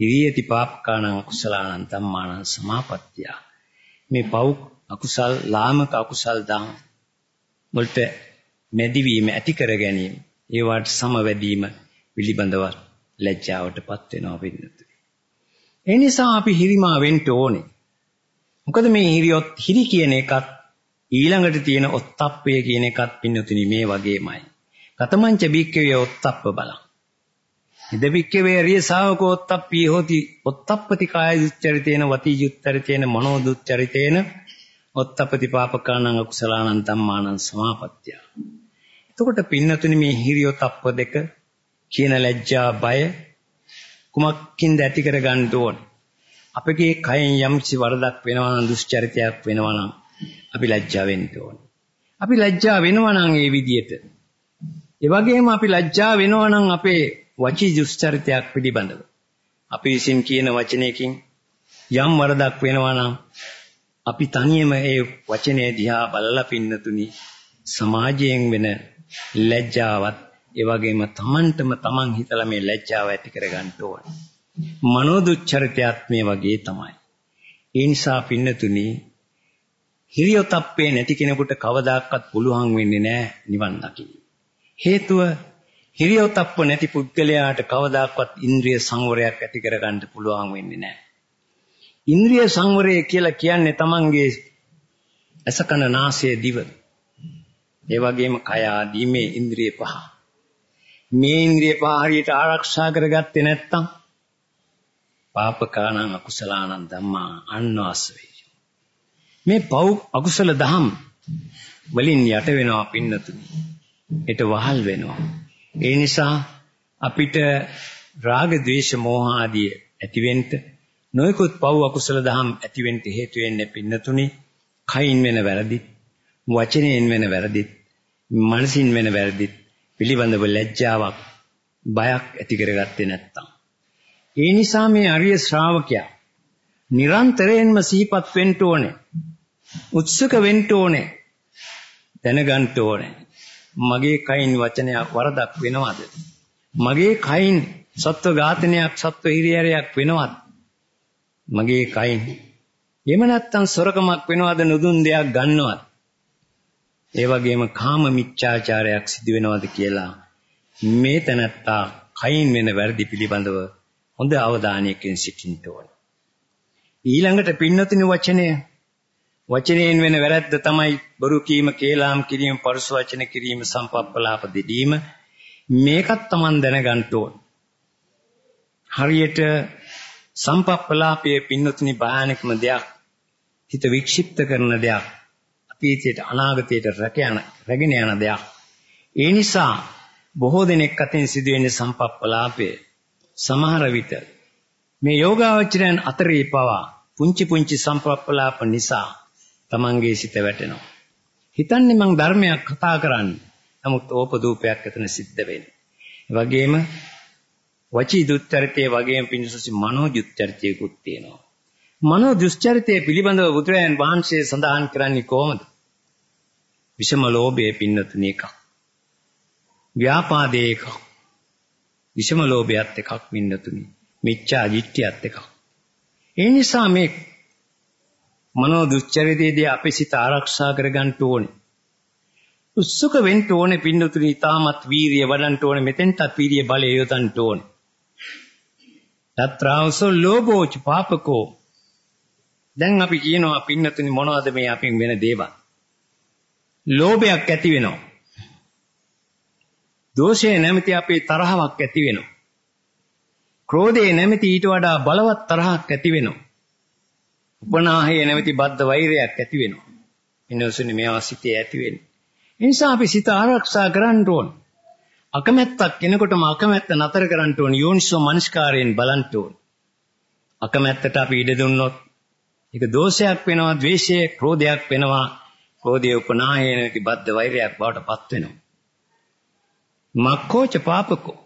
හිරියති පාපකානං කුසලානං ධම්මානං සමාපත්තිය. මේ පව් අකුසල් ලාමක අකුසල් දහම් වලට මැදිවීම ඇති කර ගැනීම ඒවට සමවැදීම පිළිබඳව ලැජ්ජාවටපත් වෙනවා වෙන්නතුනි. ඒ නිසා අපි හිරිමා වෙන්න ඕනේ. මොකද මේ හිරියොත් හිරි කියන එකත් ඊළඟට තියෙන ඔත්තප්පය කියන එකත් පින්නතුනි මේ වගේමයි. කතමංච බීක්කවේ ඔත්තප්ප බලං. ඉදවික්කවේ අරිය ශාවකෝත්තප්පී හෝති ඔත්තප්පති කාය දුච්චරිතේන වති යුත්තරිතේන මනෝ දුච්චරිතේන ඔත්තප්පති පාපකානං අකුසලානං ධම්මානං සමාපත්තිය. එතකොට පින්නතුනි මේ හිරියෝ තප්ප දෙක කියන ලැජ්ජා බය කුමක්කින්ද ඇති කර ගන්න ඕන. අපගේ කයෙන් යම්කිසි වරදක් වෙනවා නම් දුස්චරිතයක් වෙනවා නම් අපි ලැජ්ජා වෙන්න ඕන. අපි ලැජ්ජා වෙනවා නම් ඒ විදියට. ඒ වගේම අපි ලැජ්ජා වෙනවා නම් අපේ වචී දුස්චරිතයක් පිළිබඳව අපි විසින් කියන වචනයකින් යම් වරදක් වෙනවා නම් අපි තනියම ඒ වචනේ දිහා බලලා පින්නතුනි සමාජයෙන් වෙන ලැජ්ජාවත් ඒ වගේම Tamanටම Taman හිතලා මේ ලැජ්ජාව ඇති කරගන්න ඕනේ. මනෝ දුච්චරිතයත් මේ වගේ තමයි. ඒ නිසා පින්නතුනි හිරියොතප්පේ නැති කෙනෙකුට කවදාකවත් පුළුවන් වෙන්නේ නැහැ නිවන් දකින්න. හේතුව හිරියොතප්ප නැති පුද්ගලයාට කවදාකවත් ඉන්ද්‍රිය සංවරයක් ඇති කරගන්න පුළුවන් වෙන්නේ නැහැ. ඉන්ද්‍රිය සංවරය කියලා කියන්නේ තමන්ගේ අසකන නාසය දිව. ඒ වගේම කය ආදී මේ ඉන්ද්‍රිය පහ. මේ ඉන්ද්‍රිය පහ හරියට ආරක්ෂා කරගත්තේ නැත්නම් පාපකානං අකුසලානං ධම්මා අන්වාස වේ. මේ පව් අකුසල දහම් වලින් යට වෙනවා පින්නතුනි. ඒට වහල් වෙනවා. ඒ නිසා අපිට රාග, ద్వේෂ, මෝහ ආදී ඇතිවෙන්න නොයෙකුත් පව් අකුසල දහම් ඇතිවෙන්න හේතු වෙන්නේ පින්නතුනි කයින් වෙන වැරදි, වචනයෙන් වෙන වැරදි, මනසින් වෙන වැරදි පිළිබඳව ලැජ්ජාවක්, බයක් ඇති කරගත්තේ නැත්තම්. ඒ නිසා මේ අරිය ශ්‍රාවකයා නිරන්තරයෙන්ම සිහිපත් වෙන්න ඕනේ. උත්සුක වෙන්න ඕනේ. දැනගන්න ඕනේ. මගේ කයින් වචනයක් වරදක් වෙනවද? මගේ කයින් සත්ව ඝාතනයක් සත්ව හිරියරයක් වෙනවද? මගේ කයින් එහෙම නැත්නම් සොරකමක් වෙනවද නුදුන් දෙයක් ගන්නවද? ඒ වගේම කාම මිච්ඡාචාරයක් සිදු වෙනවද කියලා මේ තැනත්තා කයින් වෙන වැරදි පිළිබඳව හොඳ අවධානයකින් සිටින්න ඕන. ඊළඟට පින්නතුනි වචනය වචනයෙන් වෙන වැරද්ද තමයි බොරු කීම, කේලාම් කිරීම, පරුස වචන කිරීම, සම්පප්පලාප දෙදීම. මේකත් Taman දැනගන්න ඕන. හරියට සම්පප්පලාපයේ පින්නතුනි භයානකම දෙයක්. හිත වික්ෂිප්ත කරන දෙයක්. අතීතයට අනාගතයට රැකයන රැගෙන යන දෙයක්. ඒ නිසා බොහෝ දෙනෙක් අතින් සිදුවෙන සම්පප්පලාපය සමහර විට මේ යෝගාවචරයන් අතරේ පවා පුංචි පුංචි සම්පප්පලාප නිසා තමන්ගේ සිත වැටෙනවා. හිතන්නේ මං ධර්මයක් කතා කරන්නේ. නමුත් ඕපදූපයක් එතන සිද්ධ වෙන්නේ. ඒ වගේම වචී දුස්චරිතයේ වගේම පිණිසසි මනෝ දුස්චරිතයකුත් තියෙනවා. මනෝ දුස්චරිතයේ පිළිබඳව බුදුරයන් වහන්සේ සඳහන් කරන්නේ කොහොමද? විෂම ලෝභයේ පින්නතුන එකක්. ව්‍යාපාදයේ එකක්. විෂම ලෝභයත් එකක් පින්නතුනි. මිච්ඡා දිට්ඨියත් එකක්. ඒ නිසා මේ මනෝ දුස්චරිතයේදී අපේ සිත ආරක්ෂා කරගන්න ඕනේ. උත්සුක වෙන්න ඕනේ පින්නතුනි ඊටමත් වීරිය වඩන්න ඕනේ මෙතෙන්ටත් වීරිය බලය යොදන්න ඕනේ. తත්‍රාවසෝ ලෝභෝච පාපකෝ දැන් අපි කියනවා පින්නතුනි මොනවද මේ අපින් වෙන දේවල්? ලෝභයක් ඇති වෙනවා. දෝෂය නැමැති අපේ තරහවක් ඇති වෙනවා. ක්‍රෝධය නැමැති ඊට වඩා බලවත් තරහක් ඇති වෙනවා. උපනාහය නැමැති බද්ධ වෛරයක් ඇති වෙනවා. ඉන්නොසුනි මේවා සිතේ ඇති වෙන්නේ. ඒ නිසා අපි සිත ආරක්ෂා කරන්න ඕන. අකමැත්තක් කෙනෙකුටම අකමැත්ත නතර කරන්න ඕන යෝනිසෝ මනස්කාරයෙන් බලන්න ඕන. අකමැත්තට අපි ඉඩ දුන්නොත් ඒක දෝෂයක් වෙනවා, ද්වේෂය, ක්‍රෝධයක් වෙනවා. ක්‍රෝධය උපනාහය නැති බද්ධ වෛරයක් බවට පත් වෙනවා. මක්කෝච පාපකෝ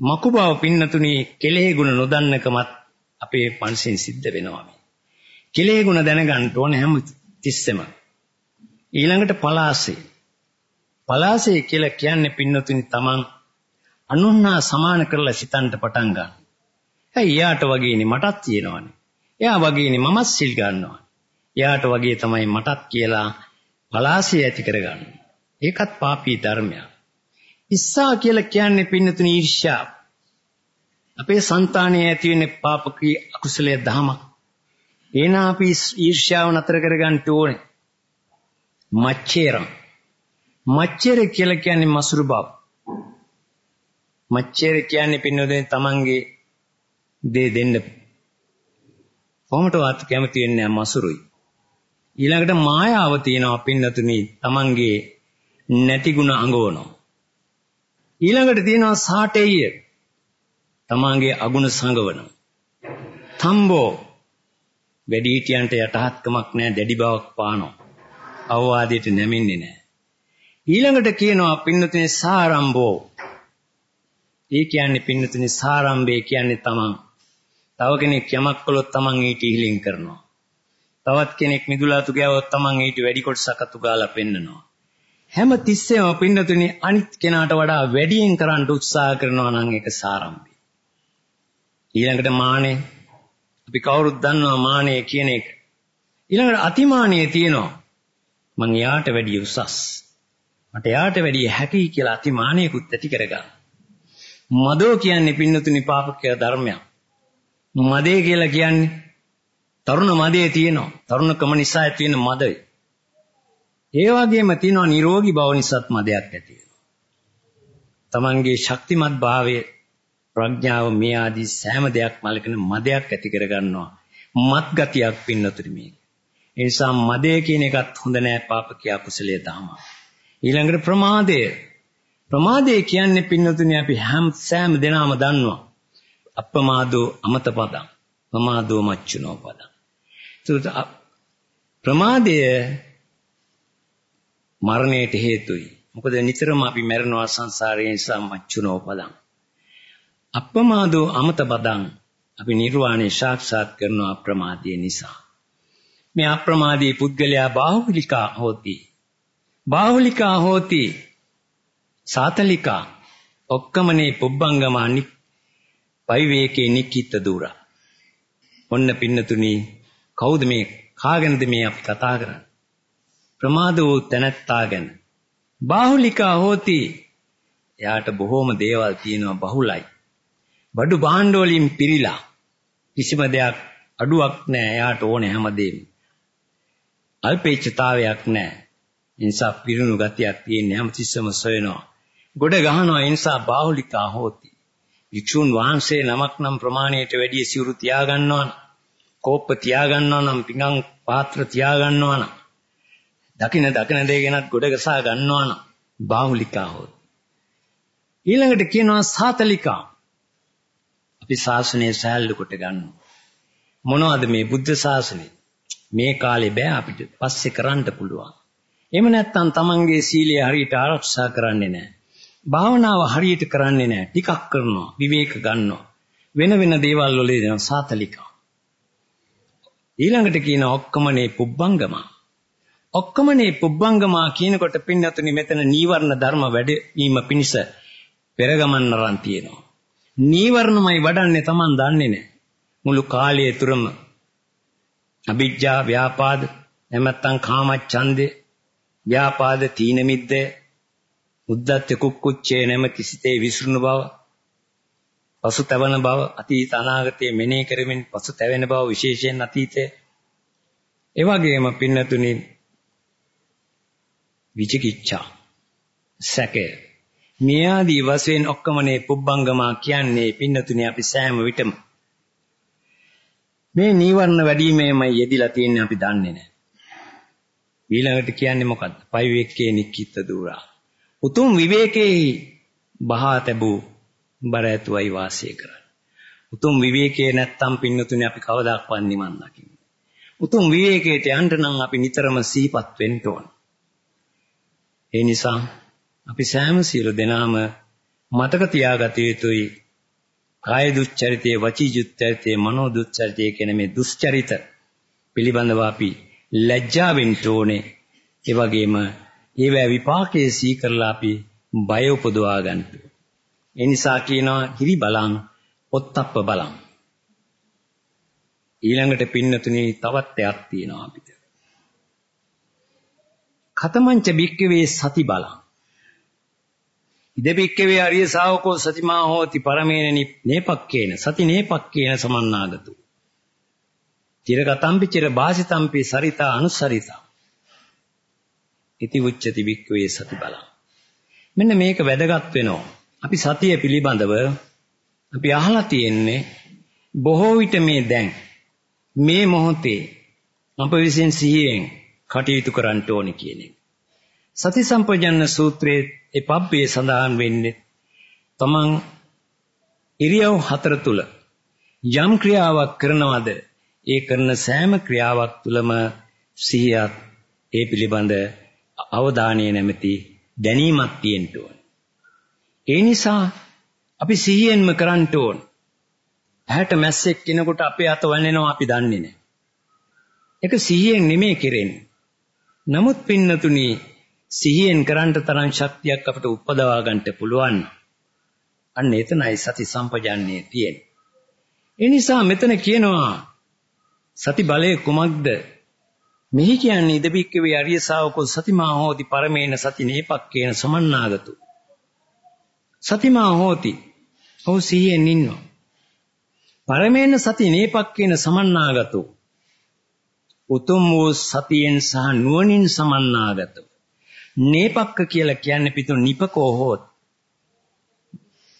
මකු බව පින්නතුනි කෙලෙහි ගුණ නොදන්නකමත් අපේ පන්සින් සිද්ධ වෙනවා මේ. කෙලෙහි ගුණ දැනගන්න ඕන හැම තිස්සෙම. ඊළඟට පලාසේ. පලාසේ කියලා කියන්නේ පින්නතුනි තමන් අනුන්හා සමාන කරලා සිතන්න පටන් ගන්න. ඇයි යාට වගේනේ මටත් තියෙනවනේ. එයා වගේනේ මමත් සිල් ගන්නවා. එයාට වගේ තමයි මටත් කියලා පලාසේ ඇති කරගන්න. ඒකත් පාපී ධර්මයක්. ඉස්සා කියලා කියන්නේ පින්නතුනි ඊර්ෂ්‍යාව. අපේ సంతානයේ ඇති වෙන පාපකී අකුසලයේ දහමක්. එනා අපි ඊර්ෂ්‍යාව නතර කරගන්න ඕනේ. මච්චේරම්. මච්චේර කියලා කියන්නේ මසුරු බව. මච්චේර කියන්නේ පින්නතුනි තමන්ගේ දේ දෙන්න. කොහොමදවත් කැමති වෙන්නේ මසුරුයි. ඊළඟට මායාව තියෙනවා පින්නතුනි තමන්ගේ නැති ಗುಣ අඟවනවා. ඊළඟට තියෙනවා සාටෙය. තමාගේ අගුණ සංගවනවා. තම්බෝ වැඩිහිටියන්ට යටහත්කමක් නැහැ දැඩි බවක් පානවා. අවවාදයට නැමෙන්නේ නැහැ. ඊළඟට කියනවා පින්නතුනේ සාරම්භෝ. ඒ කියන්නේ පින්නතුනේ සාරම්භය කියන්නේ තමන්. තව කෙනෙක් යමක් කළොත් තමන් ඊට ඉහිලින් කරනවා. තවත් කෙනෙක් මිදුලාතු ගෑවොත් තමන් ඊට වැඩි කොටසක් අතු ගාලා පෙන්නනවා. හැම තිස්සෙම පින්නතුනි අනිත් කෙනාට වඩා වැඩියෙන් කරන්න උත්සාහ කරනවා නම් ඒක සාරම්භය. ඊළඟට මානෙ අපි කවුරුත් දන්නවා මානෙ කියන එක. ඊළඟට අතිමානය තියෙනවා. මං යාට වැඩිය උසස්. මට යාට වැඩිය හැකි කියලා අතිමානයකුත් ඇති කරගන්න. මදෝ කියන්නේ පින්නතුනි පාපකය ධර්මයක්. මදේ කියලා කියන්නේ තරුණ මදේ තියෙනවා. තරුණකම නිසා ඇති වෙන මදේ. ඒ වගේම තියෙනවා නිරෝගී බව නිසාත් මදයක් ඇති වෙනවා. තමන්ගේ ශක්තිමත් භාවය ප්‍රඥාව මේ ආදී සෑම දෙයක් මලකන මදයක් ඇති කරගන්නවා. මත් ගතියක් පින්නතුරි මේක. ඒ නිසා මදය කියන එකත් හොඳ නෑ පාපකිය කුසලයේ දහම. ඊළඟට ප්‍රමාදය. ප්‍රමාදය කියන්නේ පින්නතුනි අපි හැම සෑම දෙනාම දන්නවා. අප්‍රමාදෝ අමතපදං. ප්‍රමාදෝ මච්චුනෝ පදං. ප්‍රමාදය මරණයට හේතුයි. මොකද නිතරම අපි මැරෙනවා සංසාරයේ නිසා මච්චුනෝ පදං. අප්‍රමාදෝ අමත බදං අපි නිර්වාණය සාක්ෂාත් කරනවා අප්‍රමාදයේ නිසා. මේ අප්‍රමාදී පුද්ගලයා බාහුලිකා හෝති. බාහුලිකා හෝති සාතලිකා ඔක්කමනේ පුබ්බංගමානි පරිවේකේ නික්කිට දුර. ඔන්න පින්නතුනි කවුද මේ කාගෙනද මේ අපි කතා කරන්නේ? ප්‍රමාද වූ තැනැත්තා ගැන බාහුලිකා හෝති එයාට බොහෝම දේවල් තියෙනවා බහුලයි බඩු භාණ්ඩ වලින් පිරීලා කිසිම දෙයක් අඩුවක් නැහැ. එයාට ඕනේ හැමදේම. අල්පේච්ඡතාවයක් නැහැ. ඒ නිසා පිරුණු ගතියක් තියෙන හැමතිස්සම සොයනවා. ගොඩ ගහනවා ඒ නිසා බාහුලිකා හෝති. වික්ෂුන් වහන්සේ නමක් නම් ප්‍රමාණයට වැඩි සිවුරු තියා ගන්නවා නම් කෝප්ප තියා ගන්නවා නම් පිඟන් පාත්‍ර තියා ගන්නවා නම් දකින දකින දේ ගැනත් ගොඩ ගසා ගන්නවා නම් බාහුලිකා හොත් ඊළඟට කියනවා සාතලිකා අපි ශාසනය සෑල්ලු කොට ගන්නවා. මොනවද මේ බුද්ධ ශාසනය? මේ කාලේ බෑ අපිට. පස්සේ කරන්න පුළුවන්. එහෙම නැත්නම් තමන්ගේ සීලය හරියට ආරක්ෂා කරන්නේ නැහැ භාවනාව හරියට කරන්නේ නැහැ ටිකක් කරනවා විවේක ගන්නවා. වෙන වෙන දේවල් වල දෙන සාතලිකා ඊළඟට කියන ඔක්කමනේ පුබ්බංගමා. ඔක්කොමනේ පුබ්බංගමා කියනකොට පින්නතුනි මෙතන නීවරණ ධර්ම වැඩ වීම පිණිස පෙරගමන් නරන් තියෙනවා. නීවරණමයි වඩන්නේ Taman දන්නේ නැහැ. මුළු කාලය තුරම අභිජ්ජා ව්‍යාපාද නැමැත්තම් කාමච්ඡන්දේ ව්‍යාපාද තීන මිද්දේ උද්දච්ච කුක්කුච්චේ නැමැති සිතේ විසුණු බව පසුතැවෙන බව අතීත අනාගතයේ මෙනෙහි කරමින් පසුතැවෙන බව විශේෂයෙන් අතීතයේ ඒ වගේම පින්නතුනි විචිකිච්ඡා සැකය මේ ආදී වශයෙන් ඔක්කොමනේ පුබ්බංගමා කියන්නේ පින්නතුනේ අපි සෑම විටම මේ නීවරණ වැඩිමේමයි යෙදිලා තියෙන්නේ අපි දන්නේ නැහැ. ඊළඟට කියන්නේ මොකද්ද? පයිවේක්කේ නික්කිත දුරා. උතුම් විවේකේ බහා තැබූ බර ඇතුවයි වාසය කරන්නේ. උතුම් විවේකයේ නැත්තම් පින්නතුනේ අපි කවදාක්වත් නිවන් දකින්නේ. උතුම් විවේකයට යන්න නම් අපි නිතරම සිහිපත් වෙන්න ඕන. ඒ නිසා අපි සෑම සියලු දෙනාම මතක තියාගත යුතුයි කාය දුස්චරිතය, වචී දුස්චරිතය, මනෝ දුස්චරිතය කියන මේ දුස්චරිත පිළිබඳව අපි ලැජ්ජා වෙන්න ඕනේ. ඒ වගේම ඒවැ විපාකයේ සී කරලා අපි බය උපදවා ගන්න. ඒ නිසා කියනවා හිරි බලං, ඔත්තප්ප බලං. ඊළඟට පින්නතුනි තවත් එකක් තියෙනවා අපිට. කතමංච බික්කවේ සති බලං. ඉද බික්කවේ අරිය ශාවකෝ සතිමා හෝති පරමේන නේපක්කේන සති නේපක්කේන සමන්නාගතු චිරගතම්පි චිර භාසිතම්පි සරිතා අනුසරිතා. ඉති උච්චති බික්කවේ සති බලං. මෙන්න මේක වැදගත් වෙනවා. අපි සතිය පිළිබඳව අපි අහලා තියෙන්නේ බොහෝ විට මේ දැන් මේ මොහොතේ අප විසින් සිහියෙන් කටයුතු කරන්න ඕනේ කියන එක. සති සම්පජන්න සූත්‍රයේ ඒ පබ්බේ සඳහන් වෙන්නේ තමන් ඉරියව් හතර තුල යම් ක්‍රියාවක් කරනවද ඒ කරන සෑම ක්‍රියාවක් තුලම සිහියක් ඒ පිළිබඳ අවධානය නැමැති දැනීමක් තියෙන්න ඕන. ඒ නිසා අපි සිහියෙන්ම කරන්න ඕන. ඇහැට මැස්සෙක් කිනකොට අපේ අත වන්නේනවා අපි දන්නේ නැහැ. ඒක සිහියෙන් නෙමෙයි කෙරෙන්නේ. නමුත් පින්නතුනි සිහියෙන් කරන්න තරම් ශක්තියක් අපිට උපදවා ගන්නට පුළුවන්. අන්න එතනයි සති සම්පජාන්නේ තියෙන්නේ. ඒ නිසා මෙතන කියනවා සති බලය කුමක්ද? මෙහි කියන්නේ ඉදබික්කවේ අරිය ශාවකෝ සතිමා හෝති පරමේන සති නේපක්කේන සමන්නාගතු. සතිමා හෝති. ඔහු සිහියෙන් ඉන්නවා. පරමේන සති නේපක්කේන සමන්නාගතු. උතුම් වූ සතියෙන් සහ නුවණින් සමන්නාගතව. නේපක්ක කියලා කියන්නේ පිටු නිපකෝ හොත්.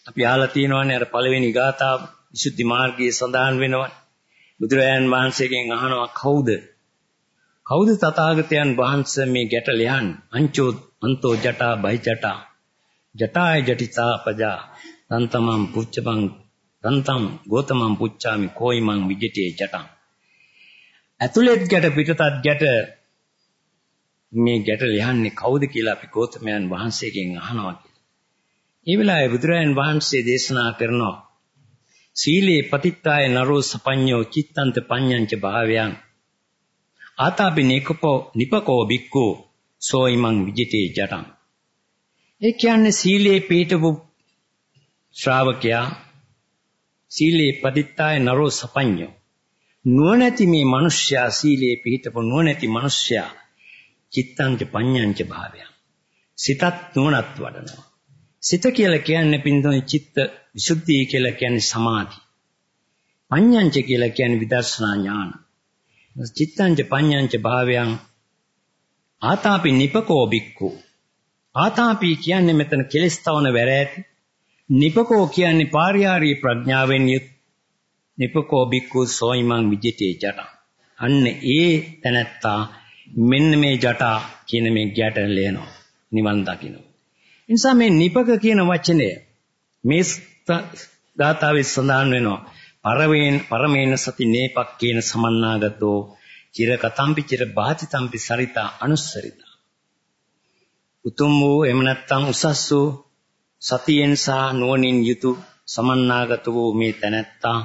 අපි අහලා තියෙනවානේ අර පළවෙනි ගාථාව විසුද්ධි මාර්ගයේ සඳහන් වෙනවා. බුදුරජාන් වහන්සේගෙන් අහනවා කවුද? කවුද තථාගතයන් වහන්සේ මේ ගැට ලියන් අංචෝ අන්තෝ ජටා බයි ජටා ජටාය ජටිතා පජා තන්තමං පුච්චපං තන්තම් ගෝතමං පුච්චාමි කෝයිමං විජිතේ ජටං ඇතුළෙත් ගැට පිටතත් ගැට මේ ගැට ලියන්නේ කවුද කියලා අපි ගෞතමයන් වහන්සේගෙන් අහනවා කියලා. ඒ වෙලාවේ බුදුරජාන් වහන්සේ දේශනා කරනවා සීලේ පතිත්තාය නරෝ සපඤ්ඤෝ චිත්තන්ත පඤ්ඤංච භාවයන් ආතාපි නිකපෝ නිපකෝ බික්කු සෝයිමං විජිතේ ජටං ඒ කියන්නේ සීලේ පීඨපු ශ්‍රාවකයා සීලේ පතිත්තාය නරෝ සපඤ්ඤෝ නුවණැති මේ මිනිස්යා සීලේ පිහිටපු නුවණැති මිනිස්යා චිත්තංච පඤ්ඤංච භාවයන් සිතත් නුවණත් වඩනවා සිත කියලා කියන්නේ පින්තොනේ චිත්ත විසුද්ධිය කියලා කියන්නේ සමාධි පඤ්ඤංච කියලා කියන්නේ විදර්ශනා ඥාන. චිත්තංච පඤ්ඤංච භාවයන් ආතාපි නිපකෝ බික්කු. ආතාපි කියන්නේ මෙතන කෙලස් තවන වැර ඇති. නිපකෝ කියන්නේ පාරියාරී ප්‍රඥාවෙන් යුත් නිපකෝ බික්කු සෝයිමං විජිතේ ජට. අන්න ඒ තැනැත්තා මෙන්න මේ ජටා කියන මේ ගැටන ලේනවා. නිවන් දකින්න. නිසා මේ නිපක කියන වචනය මේ ගාථාවේ සඳහන් වෙනවා. පරමේන පරමේන සති නේපක් කියන සමන්නාගතෝ චිර කතම්පි චිර බාධිතම්පි සරිතා අනුස්සරිතා. උතුම් වූ එම නැත්තම් උසස් වූ සතියෙන් සහ නුවණින් යුතු සමන්නාගත වූ මේ තැනැත්තා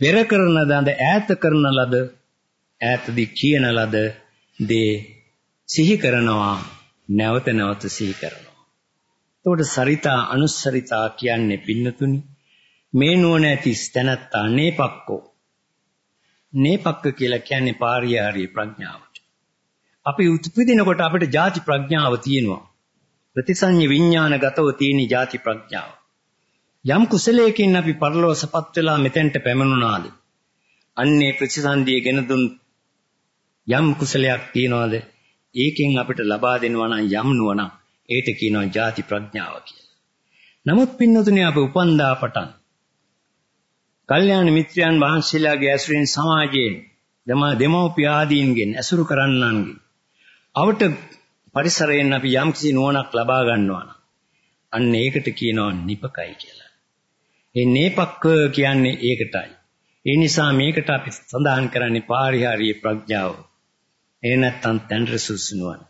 පෙර කරන දඳ ඈත කරන ලද ඈතදී කියන ලද දේ සිහි කරනවා නැවත නැවත සිහි කරනවා. එතකොට සරිතා අනුස්සරිතා කියන්නේ පින්නතුනි මේ නුවණ ඇති තැනැත්තා නේපක්කෝ නේපක්ක කියලා කියන්නේ පාරියාරී ප්‍රඥාවට. අපි උත්පදිනකොට අපිට ಜಾති ප්‍රඥාව තියෙනවා. ප්‍රතිසඤ්ඤ විඥානගතව තියෙන ಜಾති ප්‍රඥාව. යම් කුසලයකින් අපි පරලෝසපත් වෙලා මෙතෙන්ට පැමිණුණාද? අන්නේ ප්‍රතිසන්දිය ගෙන දුන් යම් කුසලයක් තියනවාද? ඒකෙන් අපිට ලබා දෙනවා නම් යම් නුවණක් ඒට කියනවා ಜಾති ප්‍රඥාව කියලා. නමුත් පින්නතුනේ අප උපන්දා පටන් කල්යාණ මිත්‍රයන් වහන්සේලාගේ ඇසුරෙන් සමාජයෙන් දෙමෝපිය ආදීන්ගෙන් ඇසුරු කරන්නන්ගෙන් අවට පරිසරයෙන් අපි යම්කිසි නුවණක් ලබා ගන්නවා නම් අන්න ඒකට කියනවා නිපකයි කියලා. ඒ නේපක්ක කියන්නේ ඒකටයි. ඒ නිසා මේකට අපි සඳහන් කරන්නේ පාරිහාරීය ප්‍රඥාව. ඒ නැත්තම් තන්රසුස් නුවණ.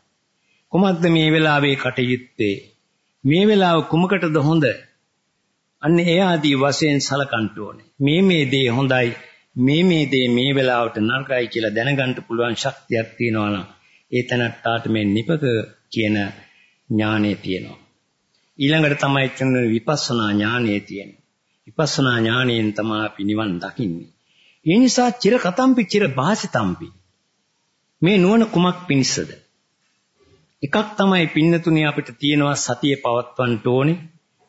කොහොමද මේ වෙලාවේ කටයුත්තේ? මේ වෙලාව කුමකටද හොඳ? අන්න ඒ ආදී වශයෙන් සලකන්න ඕනේ. මේ මේ දේ හොඳයි, මේ මේ දේ මේ වෙලාවට නරකයි කියලා දැනගන්න පුළුවන් ශක්තියක් තියෙනවා නම් ඒ තැනට්ටාට මේ නිපක කියන ඥානය තියෙනවා. ඊළඟට තමයි කියන විපස්සනා ඥානය තියෙන්නේ. විපස්සනා ඥානයෙන් තමයි අපි නිවන් දකින්නේ. ඒ නිසා චිර කතම්පි චිර භාසිතම්පි. මේ නුවණ කුමක් පිණිසද? එකක් තමයි පින්නතුනේ අපිට තියෙනවා සතිය පවත්වන්න ඕනේ.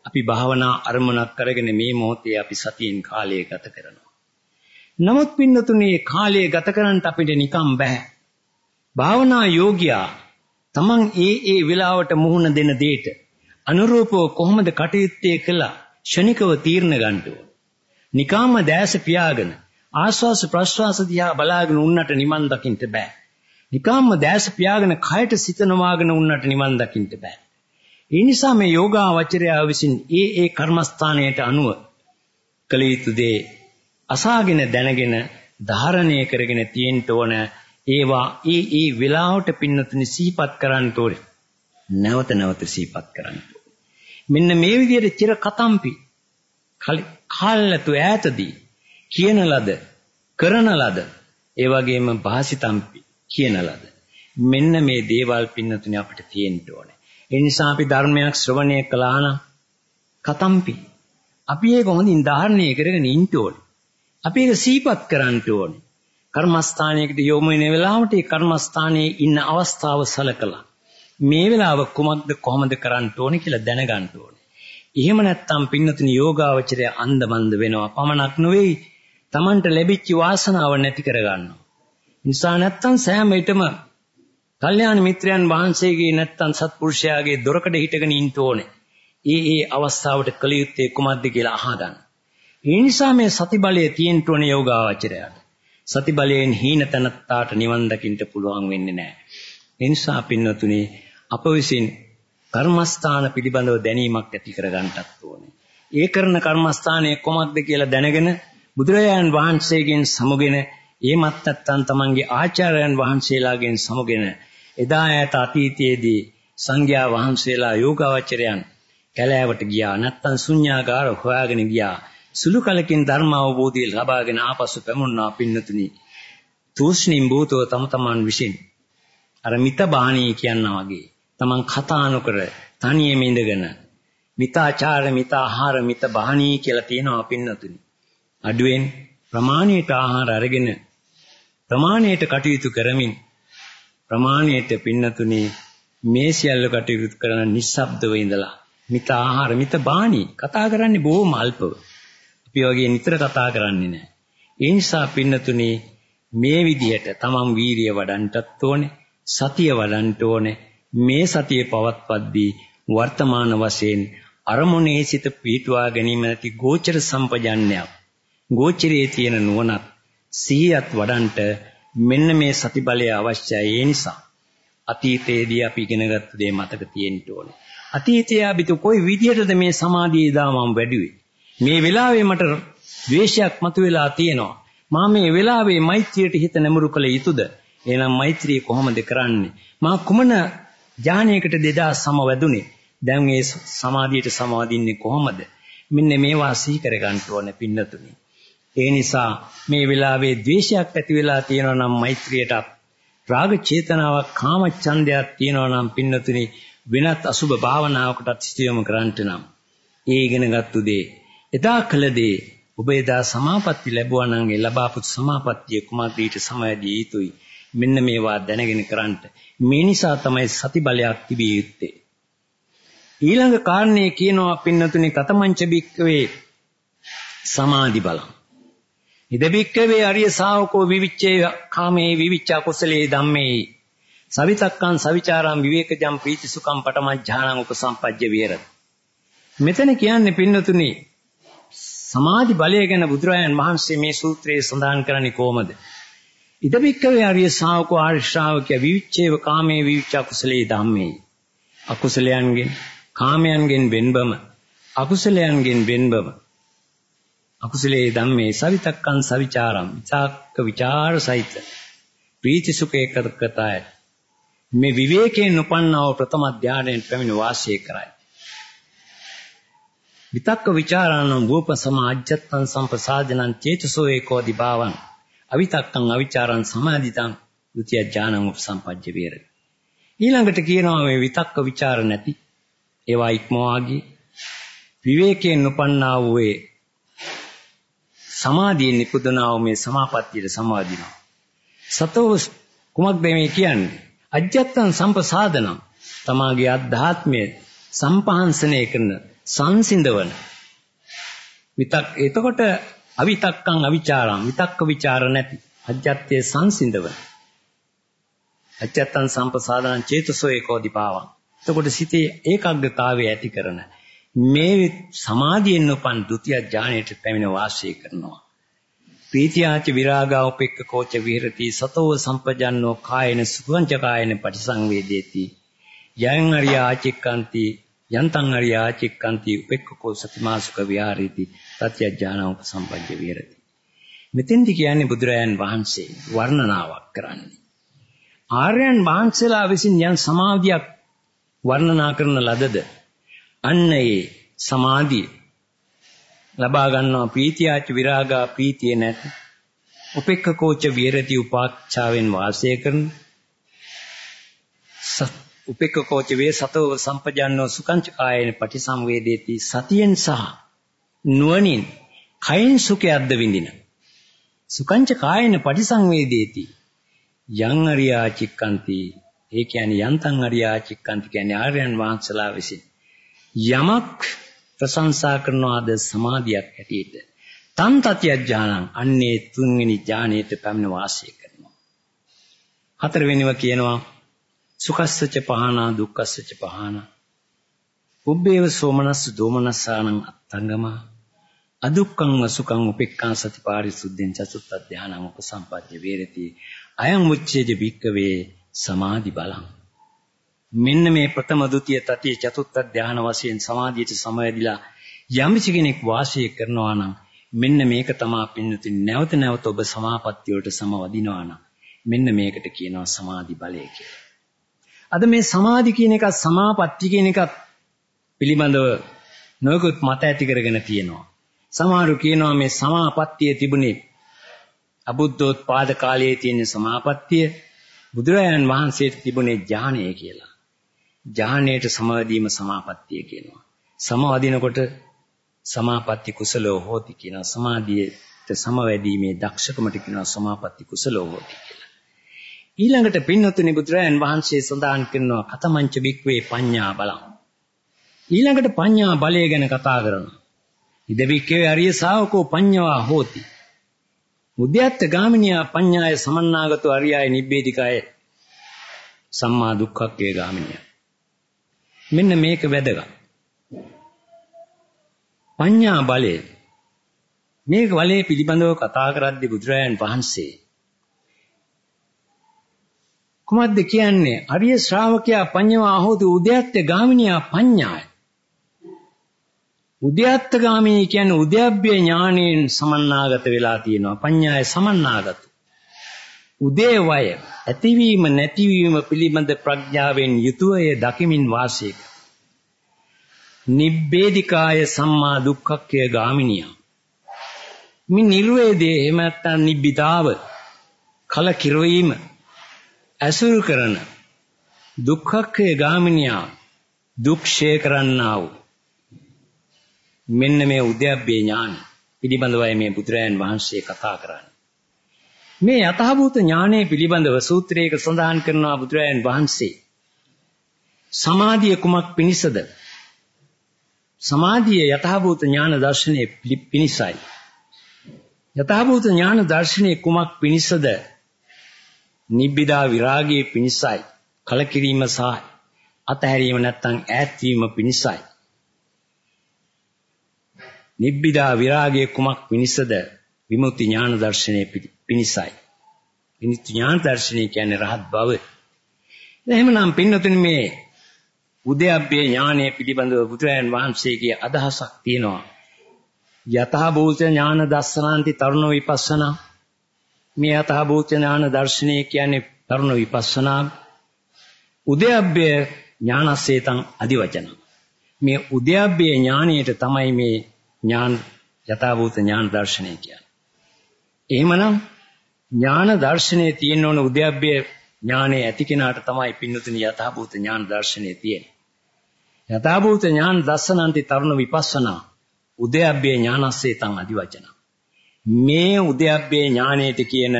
අපි භාවනා අරමුණක් කරගෙන මේ මොහොතේ අපි සතියෙන් කාලය ගත කරනවා. නමුත් පින්නතුනේ කාලය ගත කරන්නට අපිට නිකම් බෑ. භාවනා යෝගියා තමන් ඒ ඒ වෙලාවට මුහුණ දෙන දෙයට අනුරූපව කොහොමද කටයුත්තේ කළා ෂණිකව තීරණ ගන්න ඕන. නිකාම දැස පියාගෙන ආස්වාස ප්‍රස්වාස දිහා බලාගෙන උන්නට නිවන් දකින්න බෑ. නිකාම්ම දැස පියාගෙන කයට සිත නවාගෙන උන්නට නිවන් දකින්න බෑ. ඒ නිසා මේ යෝගාවචරය විසින් ඒ ඒ කර්මස්ථානයට අනුව කළ යුතු දේ අසාගෙන දැනගෙන ධාරණය කරගෙන තියෙන්න ඕන ඒවා ඒ ඒ වෙලාවට පින්නතුනි සිහිපත් කරන්න ඕනේ නැවත නැවත සිහිපත් කරන්න මෙන්න මේ විදිහට චිර කතම්පි කාලතු ඈතදී කියන ලද කරන ලද ඒ වගේම භාසිතම්පි කියන ලද මෙන්න මේ දේවල් පින්නතුනි අපිට තියෙන්න ඕනේ ඒ නිසා අපි ධර්මයක් ශ්‍රවණය කළා නම් කතම්පි. අපි ඒක හොඳින් ධාරණය කරගෙන ඉන්න ඕනේ. අපි ඒක සීපත් කරන්න ඕනේ. කර්මස්ථානයකට යොමු වෙන වෙලාවට ඒ කර්මස්ථානයේ ඉන්න අවස්ථාව සලකලා මේ වෙලාව කුමක්ද කොහොමද කරන්න ඕනේ කියලා දැනගන්න ඕනේ. එහෙම නැත්නම් පින්නතුනි යෝගාවචරය අන්දමන්ද වෙනවා. පමණක් නෙවෙයි Tamanට ලැබිච්ච වාසනාව නැති කරගන්නවා. නිසා නැත්නම් සෑම විටම කල්යාණ මිත්‍රයන් වහන්සේගේ නැත්තම් සත්පුරුෂයාගේ දොරකඩ හිටගෙන ඉන්න ඕනේ. ඒ ඒ අවස්ථාවට කළ යුත්තේ කුමක්ද කියලා අහගන්න. ඒ නිසා මේ සති බලය තියෙන්න ඕනේ යෝගාවචරයට. සති බලයෙන් හීන තනත්තාට නිවන් දකින්න පුළුවන් වෙන්නේ නැහැ. ඒ නිසා පින්නතුනි අප විසින් කර්මස්ථාන පිළිබඳව දැනීමක් ඇති කරගන්නටත් ඕනේ. ඒ කරන කර්මස්ථානයේ කොමක්ද කියලා දැනගෙන බුදුරජාණන් වහන්සේගෙන් සමුගෙන එහෙමත් නැත්නම් තමන්ගේ ආචාර්යයන් වහන්සේලාගෙන් සමුගෙන එදා ඈත අතීතයේදී සංඝයා වහන්සේලා යෝගාවචරයන් කැලෑවට ගියා. නැත්නම් ශුන්‍යාගාර හොයාගෙන ගියා. සුළු කලකින් ධර්ම අවබෝධය ලබාගෙන ආපසු පැමුණා පින්නතුනි. තූෂ්ණිම් භූතව තම තමන් විසින්. අර මිත බාණී කියනවා වගේ. තමන් කතා නොකර තනියම ඉඳගෙන මිතාචාර මිතාහාර මිත බාණී කියලා තියෙනවා පින්නතුනි අඩුවෙන් ප්‍රමාණයට ආහාර අරගෙන ප්‍රමාණයට කටයුතු කරමින් ප්‍රමාණයට පින්නතුනි මේ සියල්ල කටයුතු කරන නිස්සබ්දව ඉඳලා මිත ආහාර මිත බාණි කතා කරන්නේ බොහොම අල්පව අපි වගේ නිතර කතා කරන්නේ නැහැ. ඒ නිසා පින්නතුනේ මේ විදිහට තමන් වීරිය වඩන්නටත් ඕනේ, සතිය වඩන්න ඕනේ. මේ සතිය පවත්පද්දී වර්තමාන වශයෙන් අරමුණේ සිට පිටුවා ගැනීම නැති ගෝචර සම්පජන්ණයක්. ගෝචරයේ තියෙන නුවණත් සිහියත් වඩන්ට මෙන්න මේ සති බලය අවශ්‍යයි. ඒ නිසා අතීතයේදී අපි ඉගෙනගත්තු දේ මතක තියෙන්න ඕනේ. අතීතයේ අපි කොයි විදිහටද මේ සමාධිය දා මම වැඩිවේ? මේ වෙලාවේ මට ද්වේෂයක් මතුවලා තියෙනවා. මා මේ වෙලාවේ මෛත්‍රියට හිත නැමුරු කළ යුතුද? එහෙනම් මෛත්‍රිය කොහොමද කරන්නේ? මා කුමන ඥානයකට 2000 සම වැදුනේ? දැන් මේ සමාධියට සමාදින්නේ කොහොමද? මෙන්න මේවා සිහි කර ගන්න ඕනේ පින්නතුනි. ඒ නිසා මේ වෙලාවේ ද්වේෂයක් ඇති වෙලා තියෙනවා නම් මෛත්‍රියට රාග චේතනාවක් කාම ඡන්දයක් තියෙනවා නම් පින්නතුනි වෙනත් අසුබ භාවනාවකටත් සිටියම කරන්ට නම් ඒ ඉගෙනගත්තු දේ එදා කළ දේ ඔබ එදා සමාපatti ලැබුවා නම් ඒ ලබාපු සමාපත්තිය කුමක්ද ඊට සමවැදී යුතුයි මෙන්න මේවා දැනගෙන කරන්ට. මේ නිසා තමයි සති බලයක් තිබිය යුත්තේ. ඊළඟ කාරණේ කියනවා පින්නතුනි කතමංච බික්කවේ සමාධි බලං. ඉද බික්කවේ අරිය ශාවකෝ විවිච්ඡේ කාමේ විවිච්ඡා කුසලේ ධම්මේ සවිතක්කං සවිචාරං විවේකජම් ප්‍රීති සුඛං පටමඥානං උපසම්පජ්ජ විහෙරති. මෙතන කියන්නේ පින්නතුනි සමාධි බලය ගැන බුදුරජාණන් වහන්සේ මේ සූත්‍රයේ සඳහන් කරන්නේ කොහොමද? ඉදබික්කවේ ආර්ය ශාවකෝ ආර්ය ශ්‍රාවකයා විවිච්ඡේව කාමේ විවිච්ඡ කුසලේ ධම්මේ. අකුසලයන්ගෙන් කාමයන්ගෙන් වෙන්බම අකුසලයන්ගෙන් වෙන්බම. අකුසලේ ධම්මේ සවිතක්කං සවිචාරම් විචාක්ක විචාර සහිත. ප්‍රීති සුඛ ඒකකතාය මේ විවේකයෙන් උපන්නව ප්‍රථම ධානයෙන් පැමිණ වාසය කරයි. විතක්ක ਵਿਚාරාණං රූප සමාජ්ජත්තං සම්පසාදනං චේතසෝ ඒකෝදි භාවං අවිතක්කං අවිචාරං සමාධිතං ဒုတိ ය ඥානං උපසම්පජ්ජ වේර ඊළඟට කියනවා මේ විතක්ක ਵਿਚාර නැති. ඒවා ඉක්මවාගිය විවේකයෙන් උපන්නා වූ ඒ සමාධියෙන් නිපදනා වූ මේ සමාපත්තියට සමාදිනවා. සතෝ කුමක්ද මේ කියන්නේ? අජ්ජත්තං සම්පසාදනං. තමාගේ අධ්‍යාත්මය සම්පහන්සනය කරන සංසිඳවන. විතක් එතකොට අවිතක්කං අවිචාරං. විතක්ක ਵਿਚාර නැති. අජ්ජත්තේ සංසිඳව අජ්ජත්තං සම්පසාදනං චේතසෝ ඒකෝදිපාවං එතකොට සිතේ ඒකාග්‍රතාවය ඇති කරන මේ සමාධියෙන් උපන් ဒုတိ ය ඥාණයට පැමිණ වාසය කරනවා. ප්‍රීතියාච විරාගා උපෙක්ඛ කෝච විහෙරති සතෝ සම්පජන්නෝ කායන සුඛංච කායන පටිසංවේදේති. යං අරියා චික්කන්ති යන්තං අරියා චික්කන්ති උපෙක්ඛ කෝ සතිමාසුක විහාරේති. තත්‍ය ඥාන උපසම්පජ්ජ විහෙරති. මෙතෙන්දි කියන්නේ බුදුරයන් වහන්සේ වර්ණනාවක් කරන්නේ. ආර්යයන් වහන්සේලා විසින් යම් සමාධියක් වර්ණනා කරන ලදද අන්න ඒ සමාධිය ලබා ගන්නවා. ප්‍රීතියාච විරාගා ප්‍රීතිය නැත. උපෙක්ඛකෝච විහෙරති උපාක්ෂාවෙන් වාසය කරන. උපේක්ඛකෝච වේ සතෝ සම්පජාන්නෝ සුඛංච කායේන පටිසංවේදේති සතියෙන් සහ නුවණින් කයින් සුඛයක්ද විඳින. සුඛංච කායේන පටිසංවේදේති. යං අරියා චික්කන්ති. ඒ කියන්නේ යන්තං අරියා චික්කන්ති කියන්නේ ආර්යයන් වහන්සලා විසින්. යමක් ප්‍රශංසා කරනවාද සමාධියක් ඇටියෙද තන් තතිය ඥානං අන්නේ තුන්වෙනි ඥානයට පැමිණ වාසය කරනවා. හතරවෙනිව කියනවා සුඛස්සච පහනා දුක්ඛස්සච පහනා. උබ්බේව සෝමනස්ස දෝමනස්සානං අත්තංගම. අදුක්ඛං වසුඛං උපෙක්ඛං සතිපාරිසුද්ධෙන් චතුත්ථ ධානං උපසම්පජ්ජ වේරති. අයං උච්චේජ භික්කවේ සමාධි බලං. මෙන්න මේ ප්‍රථම ဒုတိ ය තතිය චතුත්ථ ධාන වශයෙන් සමාධියට සමවැදිලා යම්කිසි කෙනෙක් වාසය කරනවා නම් මෙන්න මේක තමයි පින්නතින් නැවත නැවත ඔබ සමාපත්තිය වලට සමවදිනවා නම් මෙන්න මේකට කියනවා සමාධි බලය කියලා. අද මේ සමාධි කියන එක සමාපatti කියන එකත් පිළිබඳව නොයෙකුත් මත ඇති කරගෙන තියෙනවා. සමහරු කියනවා මේ සමාපත්තිය තිබුණේ අබුද්ධෝත්පාද කාලයේ තියෙන සමාපත්තිය බුදුරජාණන් වහන්සේට තිබුණේ ඥානය කියලා. ඥානයට සමවැදීම සමාපත්තිය කියනවා. සමවදිනකොට සමාපatti කුසලෝ හෝති කියනවා. සමාධියට සමවැදීමේ දක්ෂකමට කියනවා සමාපatti කුසලෝ හෝති කියලා. ඊළඟට පින්නතුනි බුදුරයන් වහන්සේ සඳහන් කරනවා කතමංච බික්වේ පඤ්ඤා බලං. ඊළඟට පඤ්ඤා බලය ගැන කතා කරනවා. ඉදවික්කේ අරිය ශාවකෝ පඤ්ඤවා හෝති. උද්‍යත්ත ගාමිනියා පඤ්ඤාය සමන්නාගතෝ අරියාය නිබ්බේධිකාය සම්මා දුක්ඛක්ඛේ ගාමිනිය. මෙන්න මේක වැදගත්. පඤ්ඤා බලය මේක බලයේ පිළිබඳව කතා කරද්දී බුදුරජාණන් වහන්සේ කුමක්ද කියන්නේ? අරිය ශ්‍රාවකයා පඤ්ඤවා හෝති උද්‍යත්ත ගාමිනියා පඤ්ඤාය. උද්‍යත්ත ගාමිනී කියන්නේ උද්‍යප්පේ ඥාණයෙන් සමන්නාගත වෙලා තියෙනවා. පඤ්ඤාය සමන්නාගත. උදේ වය ඇතිවීම නැතිවීම පිළිබඳ ප්‍රඥාවෙන් යුතුව එය දකිමින් වාසය නිබ්බේධිකාය සම්මා දුක්ඛක්ඛය ගාමිනිය මේ නිර්වේදයේ එහෙම නැත්නම් නිබ්බිදාව කල කිරවීම ඇසුරු කරන දුක්ඛක්ඛය ගාමිනියා දුක්ෂය කරන්නා වූ මෙන්න මේ උද්‍යප්පේ ඥාන පිළිබඳවයි මේ බුදුරයන් වහන්සේ කතා කරන්නේ මේ යථාභූත ඥානය පිළිබඳව සූත්‍රයක සඳහන් කරනවා බුදුරජාණන් වහන්සේ. සමාධිය කුමක් පිණිසද? සමාධිය යථාභූත ඥාන දර්ශනයේ පිණිසයි. යථාභූත ඥාන දර්ශනයේ කුමක් පිණිසද? නිබ්බිදා විරාගයේ පිණිසයි. කලකිරීම සහ අතහැරීම නැත්නම් ඈත් වීම පිණිසයි. නිබ්බිදා විරාගයේ කුමක් පිණිසද? විමුක්ති ඥාන දර්ශනයේ පිණිසයි. විමුක්ති ඥාන දර්ශනය කියන්නේ රහත් බව. එහෙමනම් පින්නතුනි මේ උද්‍යප්පේ ඥානය පිළිබඳව බුදුරජාන් වහන්සේගේ අදහසක් තියෙනවා. යතහ භූත ඥාන දස්සනාන්ති තරුණ විපස්සනා මේ යතහ භූත ඥාන දර්ශනය කියන්නේ තරුණ විපස්සනා උද්‍යප්පේ ඥානසේතං අදිවචන මේ උද්‍යප්පේ ඥානයට තමයි මේ ඥාන යතහ භූත ඥාන දර්ශනය කියන්නේ එහෙමනම් ඥාන දර්ශනයේ තියෙන ඕන උද්‍යප්පය ඥානය ඇති කෙනාට තමයි පින්නතුනි යථාභූත ඥාන දර්ශනය තියෙන්නේ. යථාභූත ඥාන දස්සනන්ති තරුණ විපස්සනා උද්‍යප්පේ ඥානස්සේ තං අදිවචන. මේ උද්‍යප්පේ ඥානයට කියන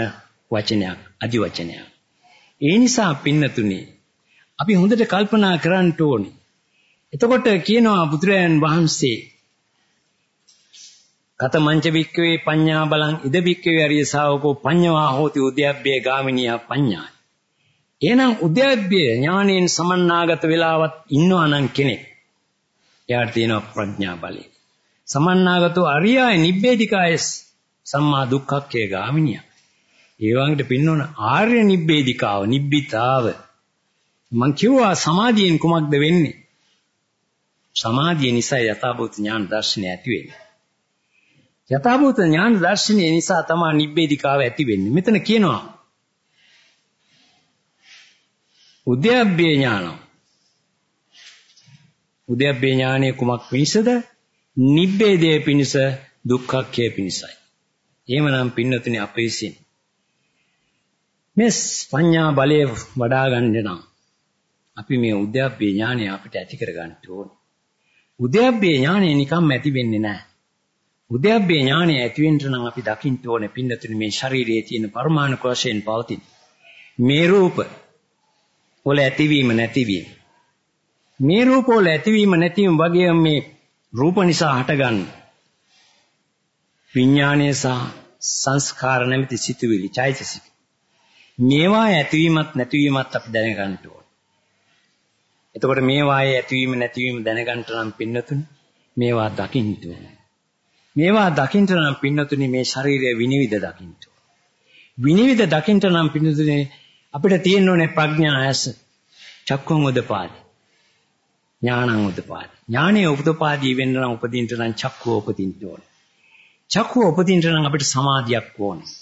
වචනයක් අදිවචනයක්. ඒ නිසා පින්නතුනි අපි හොඳට කල්පනා කරන්න ඕනේ. එතකොට කියනවා බුදුරයන් වහන්සේ කතමංච වික්කවේ පඤ්ඤා බලං ඉද වික්කවේ අරිය ශාවකෝ පඤ්ඤවා හෝති උද්‍යප්පේ ගාමිනියා පඤ්ඤාය. එහෙනම් උද්‍යප්පේ ඥාණයෙන් සමන්නාගත වෙලාවත් ඉන්නවා නම් කෙනෙක්. එයාට තියෙනවා ප්‍රඥා බලය. සමන්නාගතෝ අරියාය නිබ්බේධිකාය සම්මා දුක්ඛක්ඛේ ගාමිනිය. ඒ වගේ පින්නෝන ආර්ය නිබ්බේධිකාව නිබ්බිතාව මං කිව්වා සමාධියෙන් කුමක්ද වෙන්නේ? සමාධිය නිසා යථාභූත ඥාන දර්ශනය ඇති වෙන්නේ. යථාභූත ඥාන දර්ශනය නිසා තමයි නිබ්බේධිකාව ඇති වෙන්නේ. මෙතන කියනවා උද්‍යප්පේ ඥාන. උද්‍යප්පේ ඥානය කුමක් පිණිසද? නිබ්බේදයේ පිණිස දුක්ඛක්ඛය පිණිසයි. එහෙමනම් පින්නතුනි අපේ විසින් මේ පඤ්ඤා බලය වඩා ගන්න නම් අපි මේ උද්‍යප්පේ ඥානය අපිට ඇති කර ගන්න ඕනේ. උද්‍යප්පේ ඥානය නිකම්ම ඇති වෙන්නේ නැහැ. උද්‍යප්පේ ඥානය ඇති වෙන්න නම් අපි දකින්න ඕනේ පින්නතුනි මේ ශරීරයේ තියෙන පරමාණු වශයෙන් පවතින මේ රූප වල ඇතිවීම නැතිවීම. මේ රූප වල ඇතිවීම නැතිවීම වගේම මේ රූප නිසා හටගන්න විඥානය සහ සංස්කාර නැමැති සිතුවිලි චෛතසික. මේවා ඇතිවීමත් නැතිවීමත් අපි දැනගන්න ඕනේ. එතකොට මේවායේ ඇතිවීම නැතිවීම දැනගන්න නම් පින්නතුනි මේවා දකින්න ඕනේ. මේවා දකින්න නම් පින්නතුනි මේ ශරීරය විනිවිද දකින්න. විනිවිද දකින්න නම් පින්නතුනි අපිට තියෙන්න ඕනේ ප්‍රඥා ඇස. චක්කුම් උදපාදි. ඥානං උදපාදි. ඥානයේ උපදපාදී වෙන්න නම් උපදින්න නම් චක්කුව උපදින්න ඕනේ. චක්කුව උපදින්න නම් අපිට සමාධියක් ඕනේ.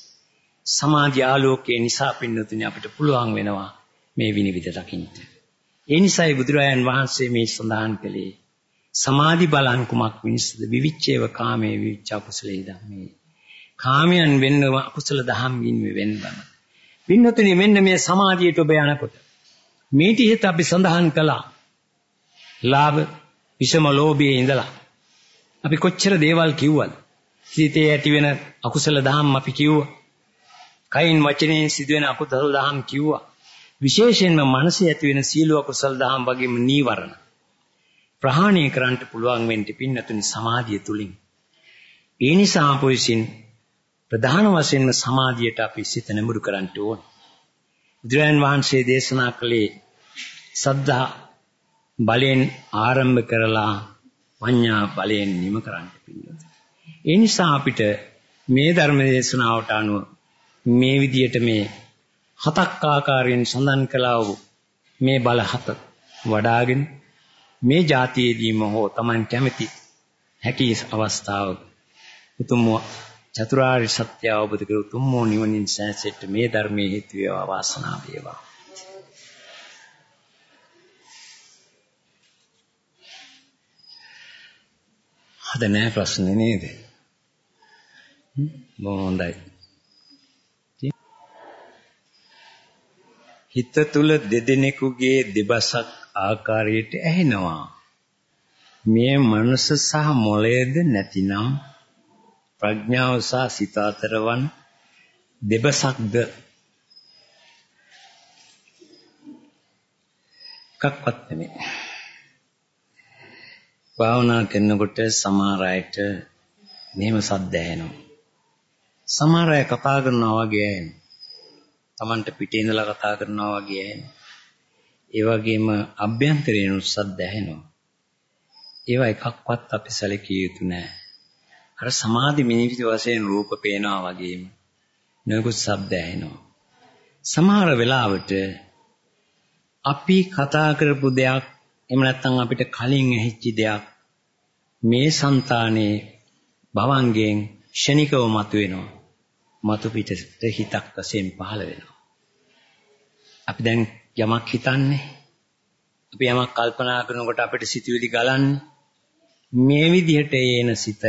සමාධි ආලෝකයේ නිසා පින්නතුනි අපිට පුළුවන් වෙනවා මේ විනිවිද දකින්න. ඒ නිසායි බුදුරජාන් වහන්සේ මේ සඳහන් කළේ. සමාධි බලන් කුමක් මිනිස්සුද? විවිච්ඡේව කාමයේ විවිච්ඡ අකුසලේ ධම්මේ. කාමයන් වෙන්න අකුසල දහම් වින්වේ වෙන්නම. පින්නතුනි මෙන්න මේ සමාධියට ඔබ යනකොට. මේ ටිකත් අපි සඳහන් කළා. ලාභ විෂම ලෝභයේ ඉඳලා. අපි කොච්චර දේවල් කිව්වද? සිතේ ඇති වෙන අකුසල දහම් අපි කිව්වා. කයින් වචනේ සිදුවෙන අකුසල දහම් කිව්වා. විශේෂයෙන්ම මනසේ ඇති වෙන සීල අකුසල දහම් වගේම නීවරණ. ප්‍රහාණය කරන්නට පුළුවන් වෙන්නේ පින්නතුනි සමාධිය තුලින්. ඒ නිසා අප විසින් ප්‍රධාන වශයෙන්ම සමාධියට අපි සිත නැඹුරු කරන්න ඕන. බුදුරජාන් වහන්සේ දේශනා කළේ සද්ධා බලයෙන් ආරම්භ කරලා පඤ්ඤා බලයෙන් නිම කරන්න පිළිවෙල. ඒ නිසා අපිට මේ ධර්ම දේශනාවට අනුව මේ විදියට මේ හතක් ආකාරයෙන් සඳහන් කළා වූ මේ බල හත වඩාගෙන මේ જાතියේදීම හෝ Taman කැමති හැකි අවස්ථාවක උතුම් චතුරාර්ය සත්‍ය අවබෝධ කර උතුම් නිවනින් සැනසෙන්න මේ ධර්මයේ හේතු වේවා වාසනාව වේවා අද නෑ ප්‍රශ්නේ නේද? බොහොම හොඳයි. හිත තුල දෙදෙනෙකුගේ දෙබසක් ආකාරයට ඇහෙනවා. මේ මනස සහ මොළයද නැතිනම් ප්‍රඥාව සහ සිත අතරවන් දෙබසක්ද එකක්වත් නෙමෙයි. භාවනා කරනකොට සමහර අයට මෙහෙම සද්ද ඇහෙනවා. සමහර අය කතා කරනවා වගේ ඇහෙනවා. Tamanට පිටේ ඉඳලා කතා කරනවා වගේ ඇහෙනවා. ඒ වගේම අභ්‍යන්තරයෙන් සද්ද ඇහෙනවා. ඒවා එකක්වත් අපි සැලකිය යුතු නෑ. අර සමාධි මිනිවිති වශයෙන් රූප පේනවා වගේම නොයෙකුත් ශබ්ද ඇහෙනවා. සමහර වෙලාවට අපි කතා කරපු දෙයක් එහෙම නැත්නම් අපිට කලින් ඇහිච්ච දෙයක් මේ సంతානේ භවංගෙන් ෂණිකව මතුවෙනවා. මතු පිටට හිතක් වශයෙන් පහළ වෙනවා. අපි දැන් යමක් හිතන්නේ? අපි යමක් කල්පනා කරනකොට අපිට සිතුවිලි ගලන්නේ? මේ විදිහට එන සිත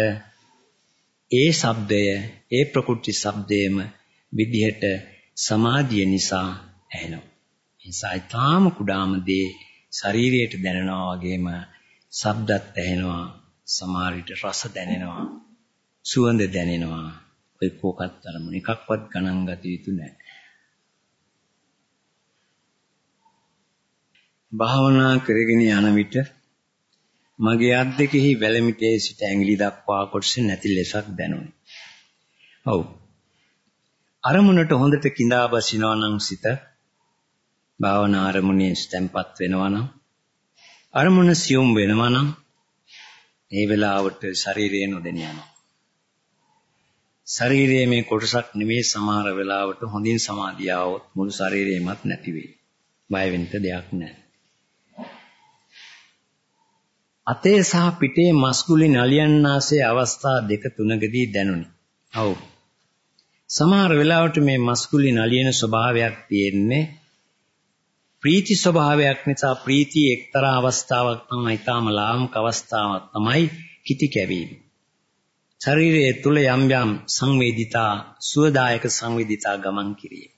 ඒ ශබ්දය ඒ ප්‍රකෘති ශබ්දයේම විදිහට සමාධිය නිසා ඇහෙනවා. ඒ නිසා ඊටාම කුඩාම දේ ශරීරයට දැනෙනවා වගේම ශබ්දත් ඇහෙනවා සමහර රස දැනෙනවා සුවඳ දැනෙනවා. ඔය කෝකත් අරමුණ එකක්වත් ගණන් ගත යුතු නැහැ. භාවනා කරගෙන යන විට මගේ අත් දෙකෙහි වැලමිටේ සිට ඇඟිලි දක්වා කොටස නැති ලෙසක් දැනුනි. ඔව්. අරමුණට හොඳට கிඳා බසිනවා නම් සිත භාවනා අරමුණේ ස්තම්පත් වෙනවා නම් අරමුණ සියුම් වෙනවා නම් ඒ වෙලාවට ශරීරය නොදෙන යනවා. ශරීරයේ මේ කොටසක් නෙමේ සමහර වෙලාවට හොඳින් සමාධිය આવොත් මුළු ශරීරෙමත් නැති වෙයි. බය වෙන්න දෙයක් නැහැ. අතේ සහ පිටේ මස්ගුලි නලියන්නාසේ අවස්ථා දෙක තුනකදී දැනුනි. ඔව්. සමහර වෙලාවට මේ මස්ගුලි නලියන ස්වභාවයක් තියෙන්නේ ප්‍රීති ස්වභාවයක් නිසා ප්‍රීතිය එක්තරා අවස්ථාවක් තමයි ඊටාම ලාමක අවස්ථාවක් තමයි කිති කැවීම. ශරීරයේ තුල යම් යම් සංවේදිතා සුවදායක සංවේදිතා ගමන් කිරීම.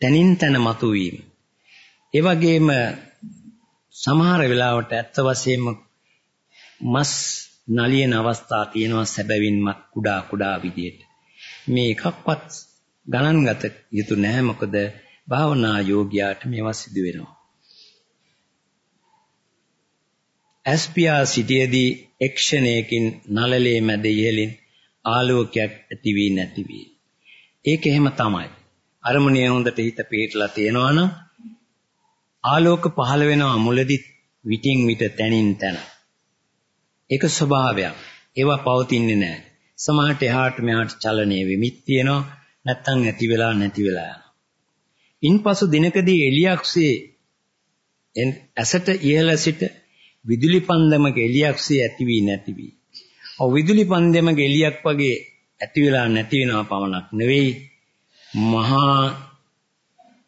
තනින් තන මතුවීම. ඒ වගේම සමහර වෙලාවට ඇත්ත වශයෙන්ම මස් නලියන අවස්ථා තියෙනවා සැබවින්මත් කුඩා කුඩා විදියට. මේ එකක්වත් ගණන් ගත යුතු නැහැ මොකද භාවනා යෝගියාට මේවා සිදු වෙනවා. ඇස්පියා සිටියේදී එක්ෂණයකින් නළලේ මැද ඉහළින් ආලෝකයක් ඇති වී නැති වී. ඒක එහෙම තමයි. අරමුණේ හොඳට හිත පිටලා තියෙනවා නම් ආලෝක පහළ වෙනවා මුලදි විටින් විට තනින් තන. ඒක ස්වභාවයක්. ඒවා පවතින්නේ නැහැ. සමහරට එහාට මෙහාට චලනයේ වෙමිත් තියෙනවා. නැත්තම් ඇති වෙලා නැති වෙලා යනවා. ඉන්පසු දිනකදී එළියක්සේ ඇසට ඉහළ සිට විදුලි පන්දමක එළියක්සේ ඇති වී නැති වී. ඔව් විදුලි පන්දමක එළියක් වගේ ඇති වෙලා නැති වෙනවා පමණක් නෙවෙයි මහා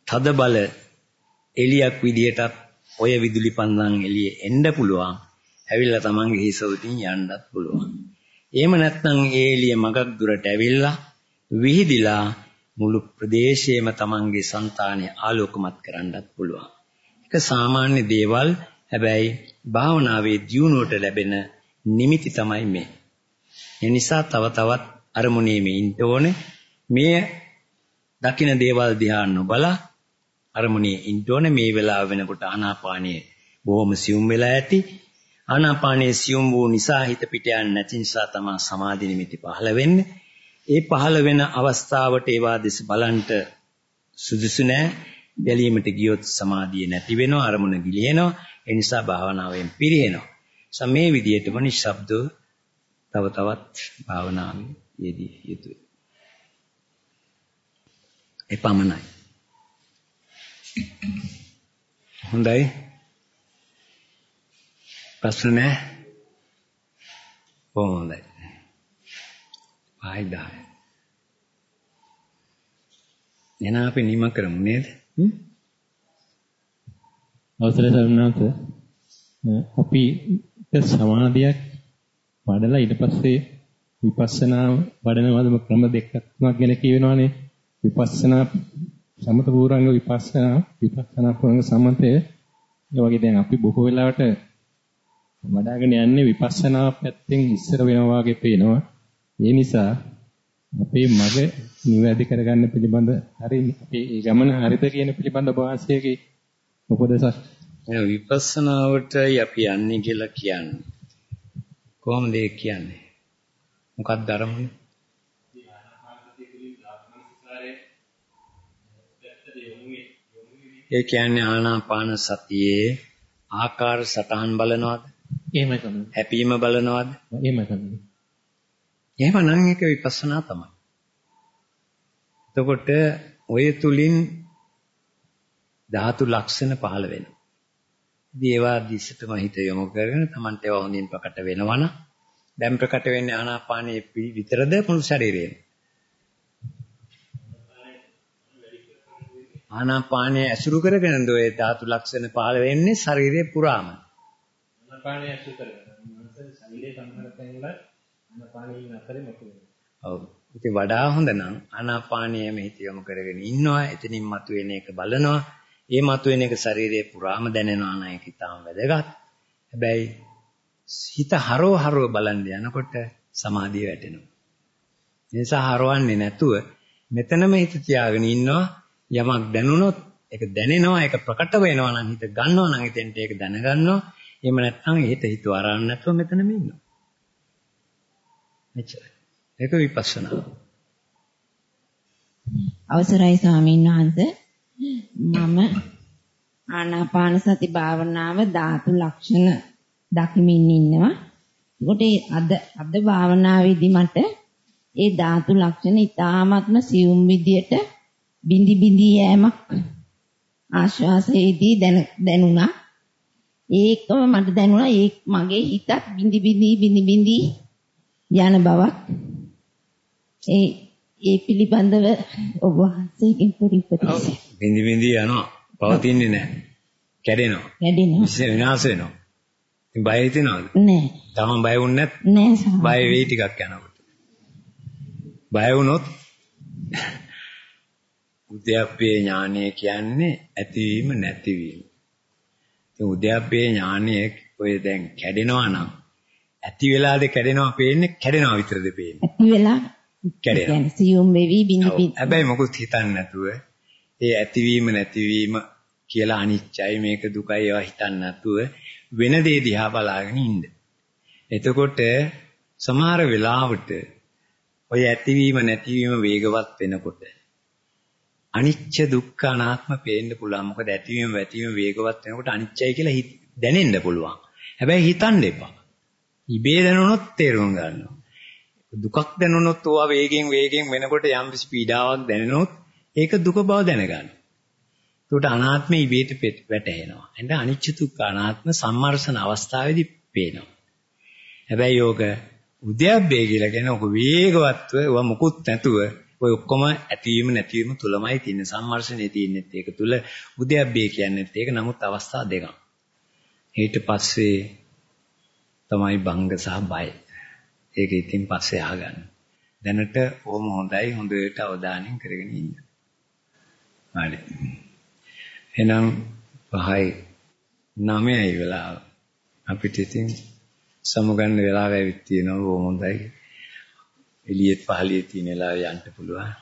තද බල එළියක් විදියටත් ඔය විදුලි පන්දම් එළියේ එන්න පුළුවන්. ඇවිල්ලා තමන්ගේ හිස උඩින් යන්නත් පුළුවන්. එහෙම නැත්නම් ඒ එළිය මගක් දුරට ඇවිල්ලා විහිදිලා මුළු ප්‍රදේශයේම තමන්ගේ సంతානය ආලෝකමත් කරන්නත් පුළුවන්. ඒක සාමාන්‍ය දේවල් හැබැයි භාවනාවේ දියුණුවට ලැබෙන නිමිති තමයි මේ. ඒ නිසා තව තවත් අරමුණේ මේ ඉන්න ඕනේ. මේ දකින දේවල් දිහා නොබලා අරමුණේ ඉන්න ඕනේ මේ වෙලාව වෙනකොට ආනාපානිය බොහොම සියුම් වෙලා ඇති. ආනාපානයේ සියුම් වූ නිසා හිත පිට යන්නේ නැති නිසා තමයි සමාධි නිමිති පහළ වෙන්නේ. ඒ පහළ වෙන අවස්ථාවට ඒවා දෙස බලන්ට සුදුසු නැහැ. බැලීමට ගියොත් සමාධිය නැති වෙනවා, අරමුණ ගිලිහෙනවා. ඒ නිසා භාවනාවෙන් පිරිහෙනවා. සමේ විදියටම නිශ්ශබ්දව තව තවත් භාවනාවේ යෙදී යුතුයි. එපමණයි. හොඳයි. ප්‍රශ්න නැහැ. බොහොම හොඳයි. 5 10. එහෙනම් අපි නිම කරමු නේද? අවසරයි සරුණාත අපි සමාධියක් වඩලා ඊට පස්සේ විපස්සනා වඩනවද ක්‍රම දෙකක් තුනක් ගැන කියවෙනවානේ විපස්සනා සමත පූර්ණංග විපස්සනා විපස්සනා පූර්ණංග සමතය ඒ වගේ දැන් අපි බොහෝ වෙලාවට වඩාගෙන යන්නේ විපස්සනා පැත්තෙන් ඉස්සර වෙනවා වගේ පේනවා. ඒ නිසා අපේ මග නිවැරදි කරගන්න පිළිබඳ හරි අපේ ඒ ගමන හරිද කියන පිළිබඳ භාෂයේගේ උපදේශක් විපස්සනාවටයි අපි යන්නේ කියලා කියන්නේ. කොහොමද ඒ කියන්නේ? මොකක්ද අරමුණ? ඒ කියන්නේ ආනාපාන සතියේ ආකාර සටහන් බලනවාද? එහෙමයි තමයි හැපීම බලනවාද එහෙමයි තමයි එහෙමනම් ඒක විපස්සනා තමයි. එතකොට ඔය තුලින් ධාතු ලක්ෂණ පහළ වෙනවා. ඉතින් ඒවා දිශටම හිත යොමු කරගෙන Tamante ඒවා හොඳින් ප්‍රකට වෙනවනම් දැන් ප්‍රකට වෙන්නේ ආනාපානයේ විතරද මුළු ශරීරයේම? ආනාපානයේ ඇසුරු කරගෙනද ඔය ධාතු ලක්ෂණ පහළ වෙන්නේ ශරීරය පුරාම. ආනාපානයේ ඇසුරු කරගෙන මනස ශරීරයේ සම්බන්ධයෙන් වල ආනාපානයේ අතරේ මොකද? ඔව්. ඉතින් වඩා හොඳ නම් ආනාපානයේම හිත යොමු කරගෙන ඉන්නවා. එතනින් මතුවෙන එක බලනවා. ඒ මතුවෙන එක ශරීරයේ පුරාම දැනෙනවා නම් ඒක ඊටාම වැදගත්. හැබැයි හිත හරව හරව බලන්න යනකොට සමාධිය වැටෙනවා. ඒ නිසා හරවන්නේ නැතුව මෙතනම හිත තියාගෙන ඉන්නවා. යමක් දැනුණොත් ඒක දැනෙනවා. ඒක ප්‍රකට වෙනවා නම් හිත ගන්නවා නම් එතෙන්ට ඒක දැනගන්නවා. එහෙම නැත්නම් හිත හිතුව අරන් නැතුව මෙතනම ඉන්නවා. මෙච්චරයි. ඒක විපස්සනා. අවසරයි ස්වාමීන් වහන්සේ මම ආනාපාන සති භාවනාව ධාතු ලක්ෂණ දකිමින් ඉන්නවා. ඒකට අද අද භාවනාවේදී මට ඒ ධාතු ලක්ෂණ ඊ타ත්ම සියුම් විදියට බිඳි බිඳි යෑමක් ආශ්වාසයේදී දැනුණා. ඒකම මට දැනුණා ඒ මගේ හිතත් බිඳි බිඳි බිඳි බිඳි යන බවක් ඒ ඒ පිළිබඳව ඔබ වහන්සේගෙන් පොඩි උපදේශයක්. බින්දි බින්දි යනවා. පවතින්නේ නැහැ. කැඩෙනවා. කැඩෙනවා. විනාශ වෙනවා. ඉතින් බය හිතෙනවද? නැහැ. තමන් බය වුනේ නැත්? නැහැ බය වෙයි ටිකක් යනකොට. බය වුණොත් <laughs> උද්‍යප්පේ ඥානය කියන්නේ ඇතිවීම නැතිවීම. ඉතින් උද්‍යප්පේ ඥානය ඔය දැන් කැඩෙනවා නම් ඇති වෙලාද කැඩෙනවා පේන්නේ කැඩෙනවා විතරද පේන්නේ? ඇති වෙලා කැඩෙනවා. කියන්නේ සියුම් වෙවි බිනි බිනි. හැබැයි මොකුත් හිතන්නේ නැතුව ඒ ඇතිවීම නැතිවීම කියලා අනිච්චයි මේක දුකයි ඒවා හිතන්නේ නැතුව වෙන දේ දිහා බලාගෙන ඉන්න. එතකොට සමහර වෙලාවට ඔය ඇතිවීම නැතිවීම වේගවත් වෙනකොට අනිච්ච දුක්ඛ අනාත්ම පේන්න පුළුවන්. මොකද ඇතිවීම නැතිවීම වේගවත් වෙනකොට අනිච්චයි කියලා දැනෙන්න පුළුවන්. හැබැයි හිතන්න එපා. ඉබේ දැනුණොත් තේරුම් ගන්නවා. දුකක් දැනුණොත් ඕවා වේගෙන් වේගෙන් වෙනකොට යම් කිසි පීඩාවක් දැනෙනොත් ඒක දුක බව දැනගන්න. ඒකට අනාත්මය ඉබේට වැටහෙනවා. එඳ අනිච්ච දුක්ඛ අනාත්ම සම්මර්ෂණ අවස්ථාවේදී පේනවා. හැබැයි යෝග උද්‍යප්පේ කියලා කියන ඔක වේගවත්ව ඔය මුකුත් නැතුව ඔය ඔක්කොම ඇතිවීම නැතිවීම තුලමයි තියෙන්නේ සම්මර්ෂණේ තියෙන්නේ ඒක තුල උද්‍යප්පේ කියන්නේ ඒක නමුත් අවස්ථා දෙකක්. ඊට පස්සේ තමයි බංග සහ බය. ඒක ඉතින් පස්සේ අහගන්න. දැනට ඕම හොඳයි හොඳට අවධානයෙන් කරගෙන ඉන්න. හරි. එහෙනම් 5යි 9යි වෙලාව. අපිට ඉතින් සමුගන්න වෙලාව ඇවිත් තියෙනවා ඕම හොඳයි. එළියෙත් පහළියෙත් තියෙන වෙලාව යන්න පුළුවන්.